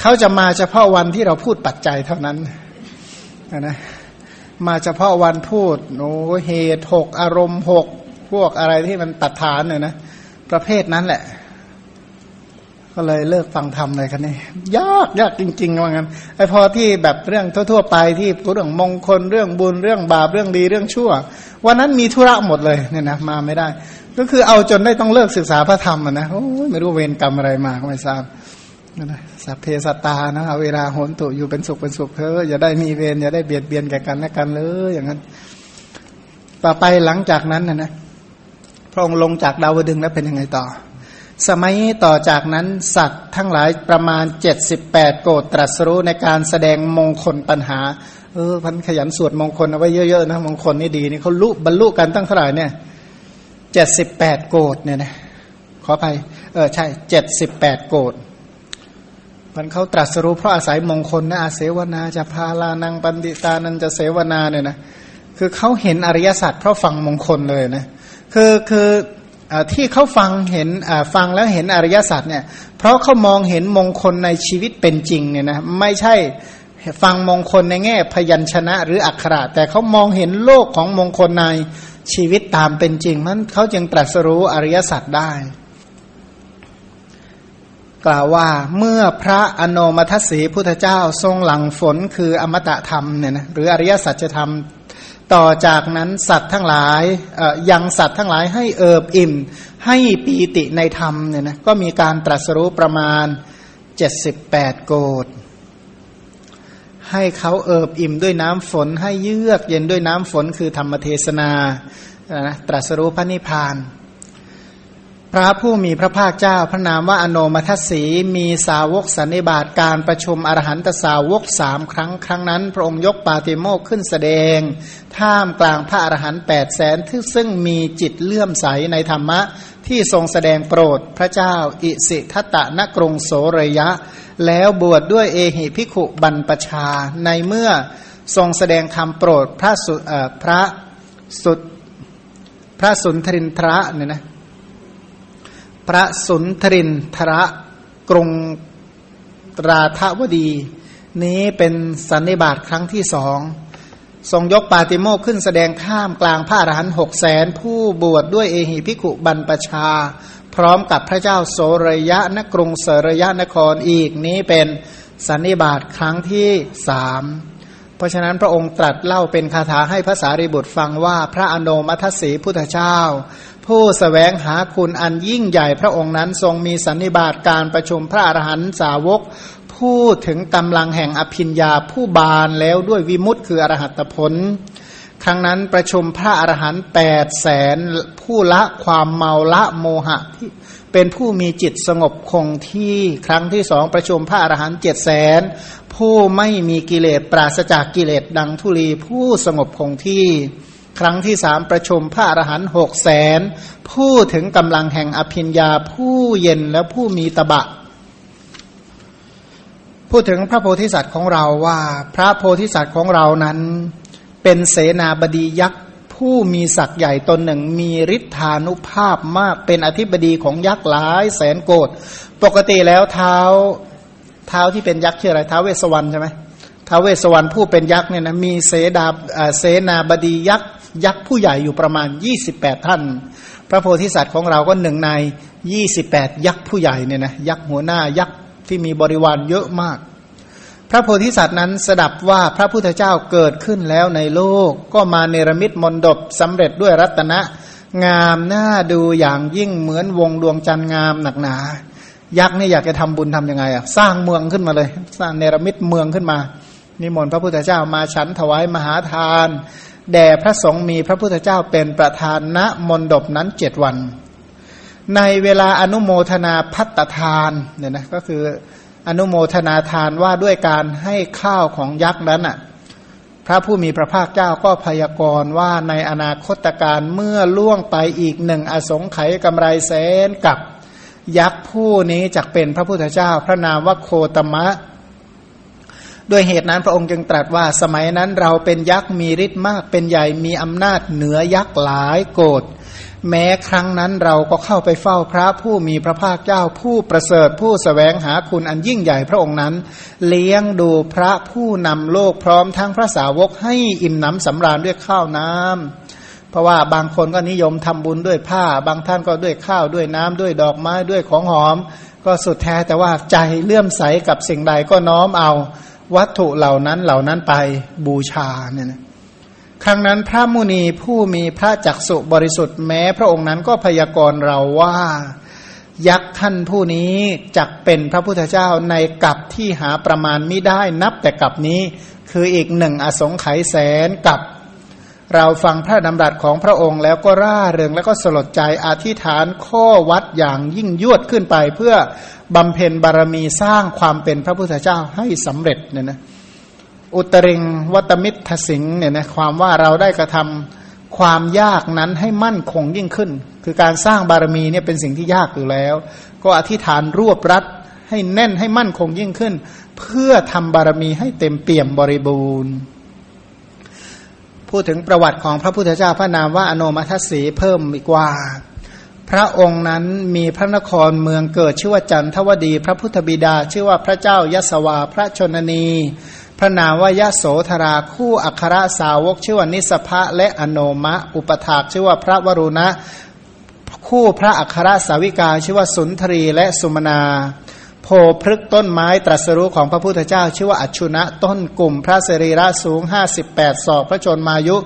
เขาจะมาเฉพาะวันที่เราพูดปัจจัยเท่านั้นนะมาเฉพาะวันพูดโอ้เหตุหกอารมณ์หกพวกอะไรที่มันตัดฐานเนี่ยนะประเภทนั้นแหละ ก็เลยเลิกฟังธรรมเลยกันนี่ยากยากจริงๆว่างั้นไอ้พอที่แบบเรื่องทั่วๆไปที่เรื่องมงคลเรื่องบุญเรื่องบาปเรื่องดีเรื่องชั่ว วันนั้นมีธุระหมดเลยเนี่ยนะมาไม่ได้ ก็คือเอาจนได้ต้องเลิกศึกษาพระธรรมนะโอ้ไม่รู้เวรกรรมอะไรมาไม่ทราบนะสัพเพสตานะเอาเวลาโหนตุอยู่เป็นสุขเป็นสุขเธออย่าได้มีเวรอย่าได้เบียดเบียนแก่กันและกันเลยอย่างนั้น ต่อไปหลังจากนั้นนะนะพระองค์ลงจากดาวดึงแล้วเป็นยังไงต่อ สมัยต่อจากนั้นสัตว์ทั้งหลายประมาณเจ็ดสิบแปดโกรธตรัสรู้ในการแสดงมงคลปัญหา เออพันขยันสวดมงคลเอาไว้เยอะๆนะมงคลนี่ดีนี่เขาลุบรรลุกันตั้งเท่าไหร่เนี่ย เจ็ดสิบแปดโกดเนี่ยนะขออภัยเออใช่เจ็ดสิบแปดโกดมันเขาตรัสรู้เพราะอาศัยมงคลนะอาเสวนาจะพาลานังปันติตานันจะเสวนาเนี่ยนะคือเขาเห็นอริยสัจเพราะฟังมงคลเลยนะคือคืออที่เขาฟังเห็นฟังแล้วเห็นอริยสัจเนี่ย เพราะเขามองเห็นมงคลในชีวิตเป็นจริงเนี่ยนะไม่ใช่ฟังมงคลในแง่พยัญชนะหรืออักขระ แต่เขามองเห็นโลกของมงคลใน ชีวิตตามเป็นจริงมันเขาจึงตรัสรู้อริยสัจได้ กล่าวว่าเมื่อพระอโนมัทสีพุทธเจ้าทรงหลังฝนคืออมตะธรรมเนี่ยนะหรืออริยสัจธรรมต่อจากนั้นสัตว์ทั้งหลายยังสัตว์ทั้งหลายให้เอิบอิ่ม ให้ปีติในธรรมเนี่ยนะก็มีการตรัสรู้ประมาณเจ็ดสิบแปดโกด ให้เขาเอิบอิ่มด้วยน้ำฝน ให้เยือกเย็นด้วยน้ำฝนคือธรรมเทศนาตรัสรู้พระนิพพาน พระผู้มีพระภาคเจ้าพระนามว่าอโนมัทสีมีสาวกสันนิบาตการประชุมอรหันตสาวกสามครั้งครั้งนั้น พระองค์ยกปาติโมกขึ้นแสดง ท่ามกลางพระอรหันต์แปดแสนที่ซึ่งมีจิตเลื่อมใสในธรรมะที่ทรงแสดงโปรดพระเจ้าอิสิทัตะนกรุงโสรยะ แล้วบวชดด้วยเอหิพิขุบันปชา ในเมื่อทรงแสดงธรรมโปรดพระสุพระสุดพระสุนทรินทระเนี่ยนะพระสุนทรินทระกรุงราธวดี นี้เป็นสันนิบาตครั้งที่สองทรงยกปาติโมกขึ้นแสดงข้ามกลางพระอรหันต์หกแสนผู้บวชดด้วยเอหิพิขุบันปชา พร้อมกับพระเจ้าโสรยะนกรุงเสรยะนครอีกนี้เป็นสันนิบาตครั้งที่สามเพราะฉะนั้นพระองค์ตรัสเล่าเป็นคาถาให้ภาษาริบุตรฟังว่าพระอโนมัทสีพุทธเจ้า ผู้สแสวงหาคุณอันยิ่งใหญ่พระองค์นั้นทรงมีสันนิบาตการประชุมพระอรหันตสาวกพูดถึงกำลังแห่งอภิญญาผู้บานแล้วด้วยวิมุตต์คืออรหัตผล ครั้งนั้นประชุมพระอรหันต์แปดแสนผู้ละความเมาละโมหะที่เป็นผู้มีจิตสงบคงที่ครั้งที่สองประชุมพระอรหันต์เจ็ดแสนผู้ไม่มีกิเลสปราศจากกิเลสดังทุลีผู้สงบคงที่ ครั้งที่สามประชุมพระอรหันต์หกแสนผู้ถึงกำลังแห่งอภิญญาผู้เย็นและผู้มีตบะพูดถึงพระโพธิสัตว์ของเราว่าพระโพธิสัตว์ของเรานั้น เป็นเสนาบดียักษ์ผู้มีศักย์ใหญ่ตนหนึ่งมีฤทธานุภาพมากเป็นอธิบดีของยักษ์หลายแสนโกดปกติแล้วเท้าเท้าที่เป็นยักษ์ชื่ออะไรเท้าเวสวรรณใช่ไหมท้าเวสวรรณผู้เป็นยักษ์เนี่ยนะมีเสดาเสนาบดียักษ์ยักษ์ผู้ใหญ่อยู่ประมาณ 28 ท่าน พระโพธิสัตว์ของเราก็หนึ่งใน 28 ยักษ์ผู้ใหญ่เนี่ยนะยักษ์หัวหน้ายักษ์ที่มีบริวารเยอะมาก พระโพธิสัตว์นั้นสดับว่าพระพุทธเจ้าเกิดขึ้นแล้วในโลก ก็มาเนรมิตมนดบสำเร็จด้วยรัตนะ งามน่าดูอย่างยิ่งเหมือนวงดวงจันทร์งามหนักหนา ยักษ์นี่อยากจะทำบุญทํำยังไงอะสร้างเมืองขึ้นมาเลยสร้างเนรมิตเมืองขึ้นมา นิมนต์พระพุทธเจ้ามาฉันถวายมหาทานแด่พระสงฆ์มีพระพุทธเจ้าเป็นประธานณมณฑปนั้นเจ็ดวัน ในเวลาอนุโมทนาพัตทานเนี่ยนะก็คือ อนุโมทนาทานว่าด้วยการให้ข้าวของยักษ์นั้นอะพระผู้มีพระภาคเจ้าก็พยากรณ์ว่าในอนาคตการเมื่อล่วงไปอีกหนึ่งอสงไขยกำไรแสนกับยักษ์ผู้นี้จักเป็นพระพุทธเจ้า พระนามว่าโคตมะ ด้วยเหตุนั้นพระองค์จึงตรัสว่าสมัยนั้นเราเป็นยักษ์มีฤทธิ์มากเป็นใหญ่มีอำนาจเหนือยักษ์หลายโกรธ แม้ครั้งนั้นเราก็เข้าไปเฝ้าพระผู้มีพระภาคเจ้าผู้ประเสริฐผู้สแสวงหาคุณอันยิ่งใหญ่พระองค์นั้น เลี้ยงดูพระผู้นำโลกพร้อมทั้งพระสาวกให้อิ่มหนำสำราญด้วยข้าวน้ำเพราะว่าบางคนก็นิยมทำบุญด้วยผ้า บางท่านก็ด้วยข้าวด้วยน้ำด้วยดอกไม้ด้วยของหอม ก็สุดแท้แต่ว่าใจเลื่อมใสกับสิ่งใดก็น้อมเอาวัตถุเหล่านั้นเหล่านั้นไปบูชาเนี่ยนะ ครั้งนั้นพระมุนีผู้มีพระจักสุบริสุทธิ์แม้ พระองค์นั้นก็พยากรณ์เราว่า ยักษ์ท่านผู้นี้จักเป็นพระพุทธเจ้าในกับที่หาประมาณไม่ได้นับแต่กับนี้คืออีกหนึ่งอสงไขยแสนกับเราฟังพระดำรัสของพระองค์แล้วก็ร่าเริงแล้วก็สลดใจอธิษฐานข้อวัดอย่างยิ่งยวดขึ้นไป เพื่อบำเพ็ญบารมีสร้างความเป็นพระพุทธเจ้าให้สำเร็จเนี่ยนะ อุตริงวัตมิตรสิงเนี่ยนะความว่าเราได้กระทำความยากนั้นให้มั่นคงยิ่งขึ้น คือการสร้างบารมีเนี่ยเป็นสิ่งที่ยากอยู่แล้ว ก็อธิษฐานรวบรัดให้แน่นให้มั่นคงยิ่งขึ้น เพื่อทำบารมีให้เต็มเปี่ยมบริบูรณ์ พูดถึงประวัติของพระพุทธเจ้าพระนามว่าอโนมัทสีเพิ่มอีกว่า พระองค์นั้นมีพระนครเมืองเกิดชื่อว่าจันทวดี พระพุทธบิดาชื่อว่าพระเจ้ายศวาพระชนนี พระนามว่ายะโสธราคู่อัครสาวกชื่อว่านิสภะและอโนมะ อุปถากชื่อว่าพระวรุณะ คู่พระอัครสาวิกาชื่อว่าสุนทรีและสุมนาโพพฤกต้นไม้ตรัสรู้ของพระพุทธเจ้า ชื่อว่าอัชุนะต้นกลุ่มพระสรีระสูง 58 ศอกพระชนมายุ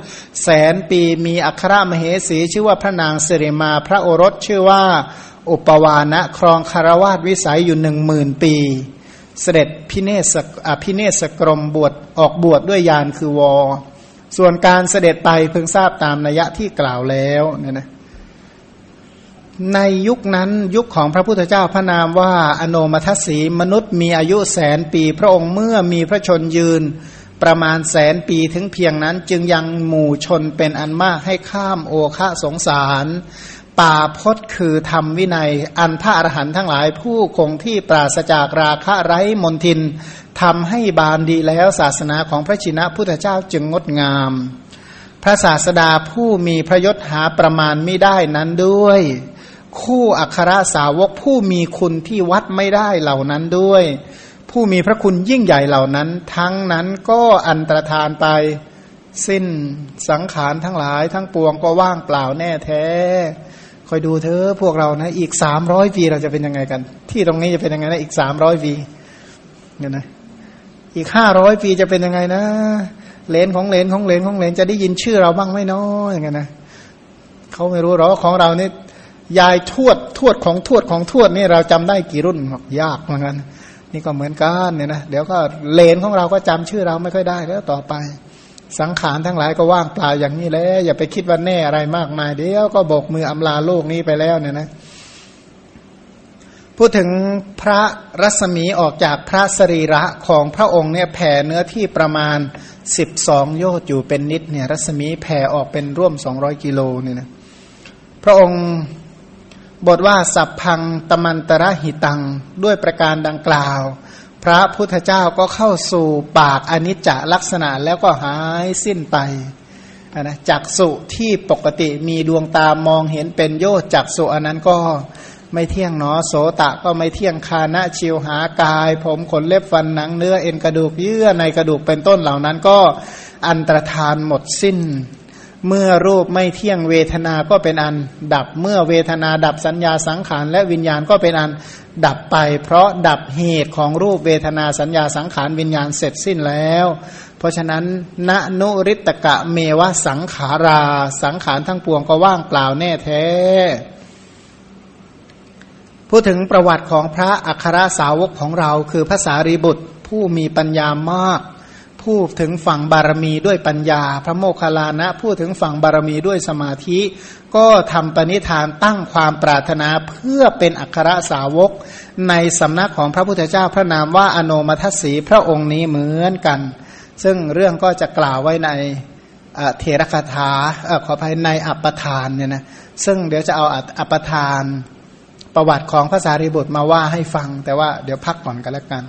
แสนปีมีอัครมเหสี ชื่อว่าพระนางสิริมาพระโอรสชื่อว่า อุปวานะครองคารวาสวิสัยอยู่หนึ่งหมื่นปี เสด็จพิเนศพิเนศกรมบวชออกบวชดด้วยยานคือวอ ส่วนการเสด็จไปเพิ่งทราบตามนัยะที่กล่าวแล้วเนี่ยนะในยุคนั้นยุคของพระพุทธเจ้าพระนามว่าอโนมัทสีมนุษย์มีอายุแสนปี พระองค์เมื่อมีพระชนยืนประมาณแสนปีถึงเพียงนั้น จึงยังหมู่ชนเป็นอันมากให้ข้ามโอคะสงสาร ป่าพศคือธรรมวินัย อันพระอรหันต์ทั้งหลายผู้คงที่ปราศจากราคะไร้มนทินทำให้บานดีแล้วศาสนาของพระชินะพุทธเจ้าจึงงดงาม พระศาสดาผู้มีพระยศหาประมาณไม่ได้นั้นด้วย คู่อัครสาวกผู้มีคุณที่วัดไม่ได้เหล่านั้นด้วย ผู้มีพระคุณยิ่งใหญ่เหล่านั้น ทั้งนั้นก็อันตรธานไปสิ้นสังขารทั้งหลายทั้งปวงก็ว่างเปล่าแน่แท้ คอยดูเธอพวกเรานะ อีกสามร้อยปีเราจะเป็นยังไงกัน ที่ตรงนี้จะเป็นยังไงนะอีกสามร้อยปีเนี่ยนะอีกห้าร้อยปีจะเป็นยังไงนะเลนของเลนของเลนของเลนจะได้ยินชื่อเราบ้างไหมเน้อยอย่างเงี้ยนะเขาไม่รู้หรอกของเรานี่ยายทวดทวดของทวดของทวดนี่เราจำได้กี่รุ่นยากเหมือนกันนี่ก็เหมือนกันเนี่ยนะเดี๋ยวก็เลนของเราก็จำชื่อเราไม่ค่อยได้แล้วต่อไป สังขารทั้งหลายก็ว่างเปล่าอย่างนี้แล้ว อย่าไปคิดว่าแน่อะไรมากมาย เดี๋ยวก็โบกมืออำลาโลกนี้ไปแล้วเนี่ยนะพูดถึงพระรัศมีออกจากพระสรีระของพระองค์เนี่ยแผ่เนื้อที่ประมาณสิบสองโยชน์อยู่เป็นนิดเนี่ยรัศมีแผ่ออกเป็นร่วมสองร้อยกิโลเนี่ยนะพระองค์บทว่าสัพพังตมันตระหิตัง ด้วยประการดังกล่าว พระพุทธเจ้าก็เข้าสู่ปากอนิจจลักษณะแล้วก็หายสิ้นไปนะจักสุที่ปกติมีดวงตามองเห็นเป็นโยจักสุอันนั้นก็ไม่เที่ยงเนาะโสตะก็ไม่เที่ยงคานะชิวหากาย ผมขนเล็บฟันหนังเนื้อเอ็นกระดูกเยื่อในกระดูกเป็นต้นเหล่านั้นก็อันตรธานหมดสิ้น เมื่อรูปไม่เที่ยงเวทนาก็เป็นอันดับ เมื่อเวทนาดับสัญญาสังขารและวิญญาณก็เป็นอันดับไป เพราะดับเหตุของรูปเวทนาสัญญาสังขารวิญญาณเสร็จสิ้นแล้ว เพราะฉะนั้นณนุริตกะเมวะสังขาราสังขารทั้งปวงก็ว่างเปล่าแน่แท้พูดถึงประวัติของพระอัครสาวกของเราคือภาษารีบุตรผู้มีปัญญามาก พูดถึงฝั่งบารมีด้วยปัญญา พระโมคคัลลานะพูดถึงฝั่งบารมีด้วยสมาธิ ก็ทำปณิธานตั้งความปรารถนาเพื่อเป็นอัครสาวก ในสำนักของพระพุทธเจ้าพระนามว่าอโนมัทสีพระองค์นี้เหมือนกัน ซึ่งเรื่องก็จะกล่าวไว้ในเทระคาถาขออภัยในอัปปทานเนี่ยนะซึ่งเดี๋ยวจะเอาอัปปทาน ประวัติของพระสารีบุตรมาว่าให้ฟัง แต่ว่าเดี๋ยวพักก่อนกันแล้วกัน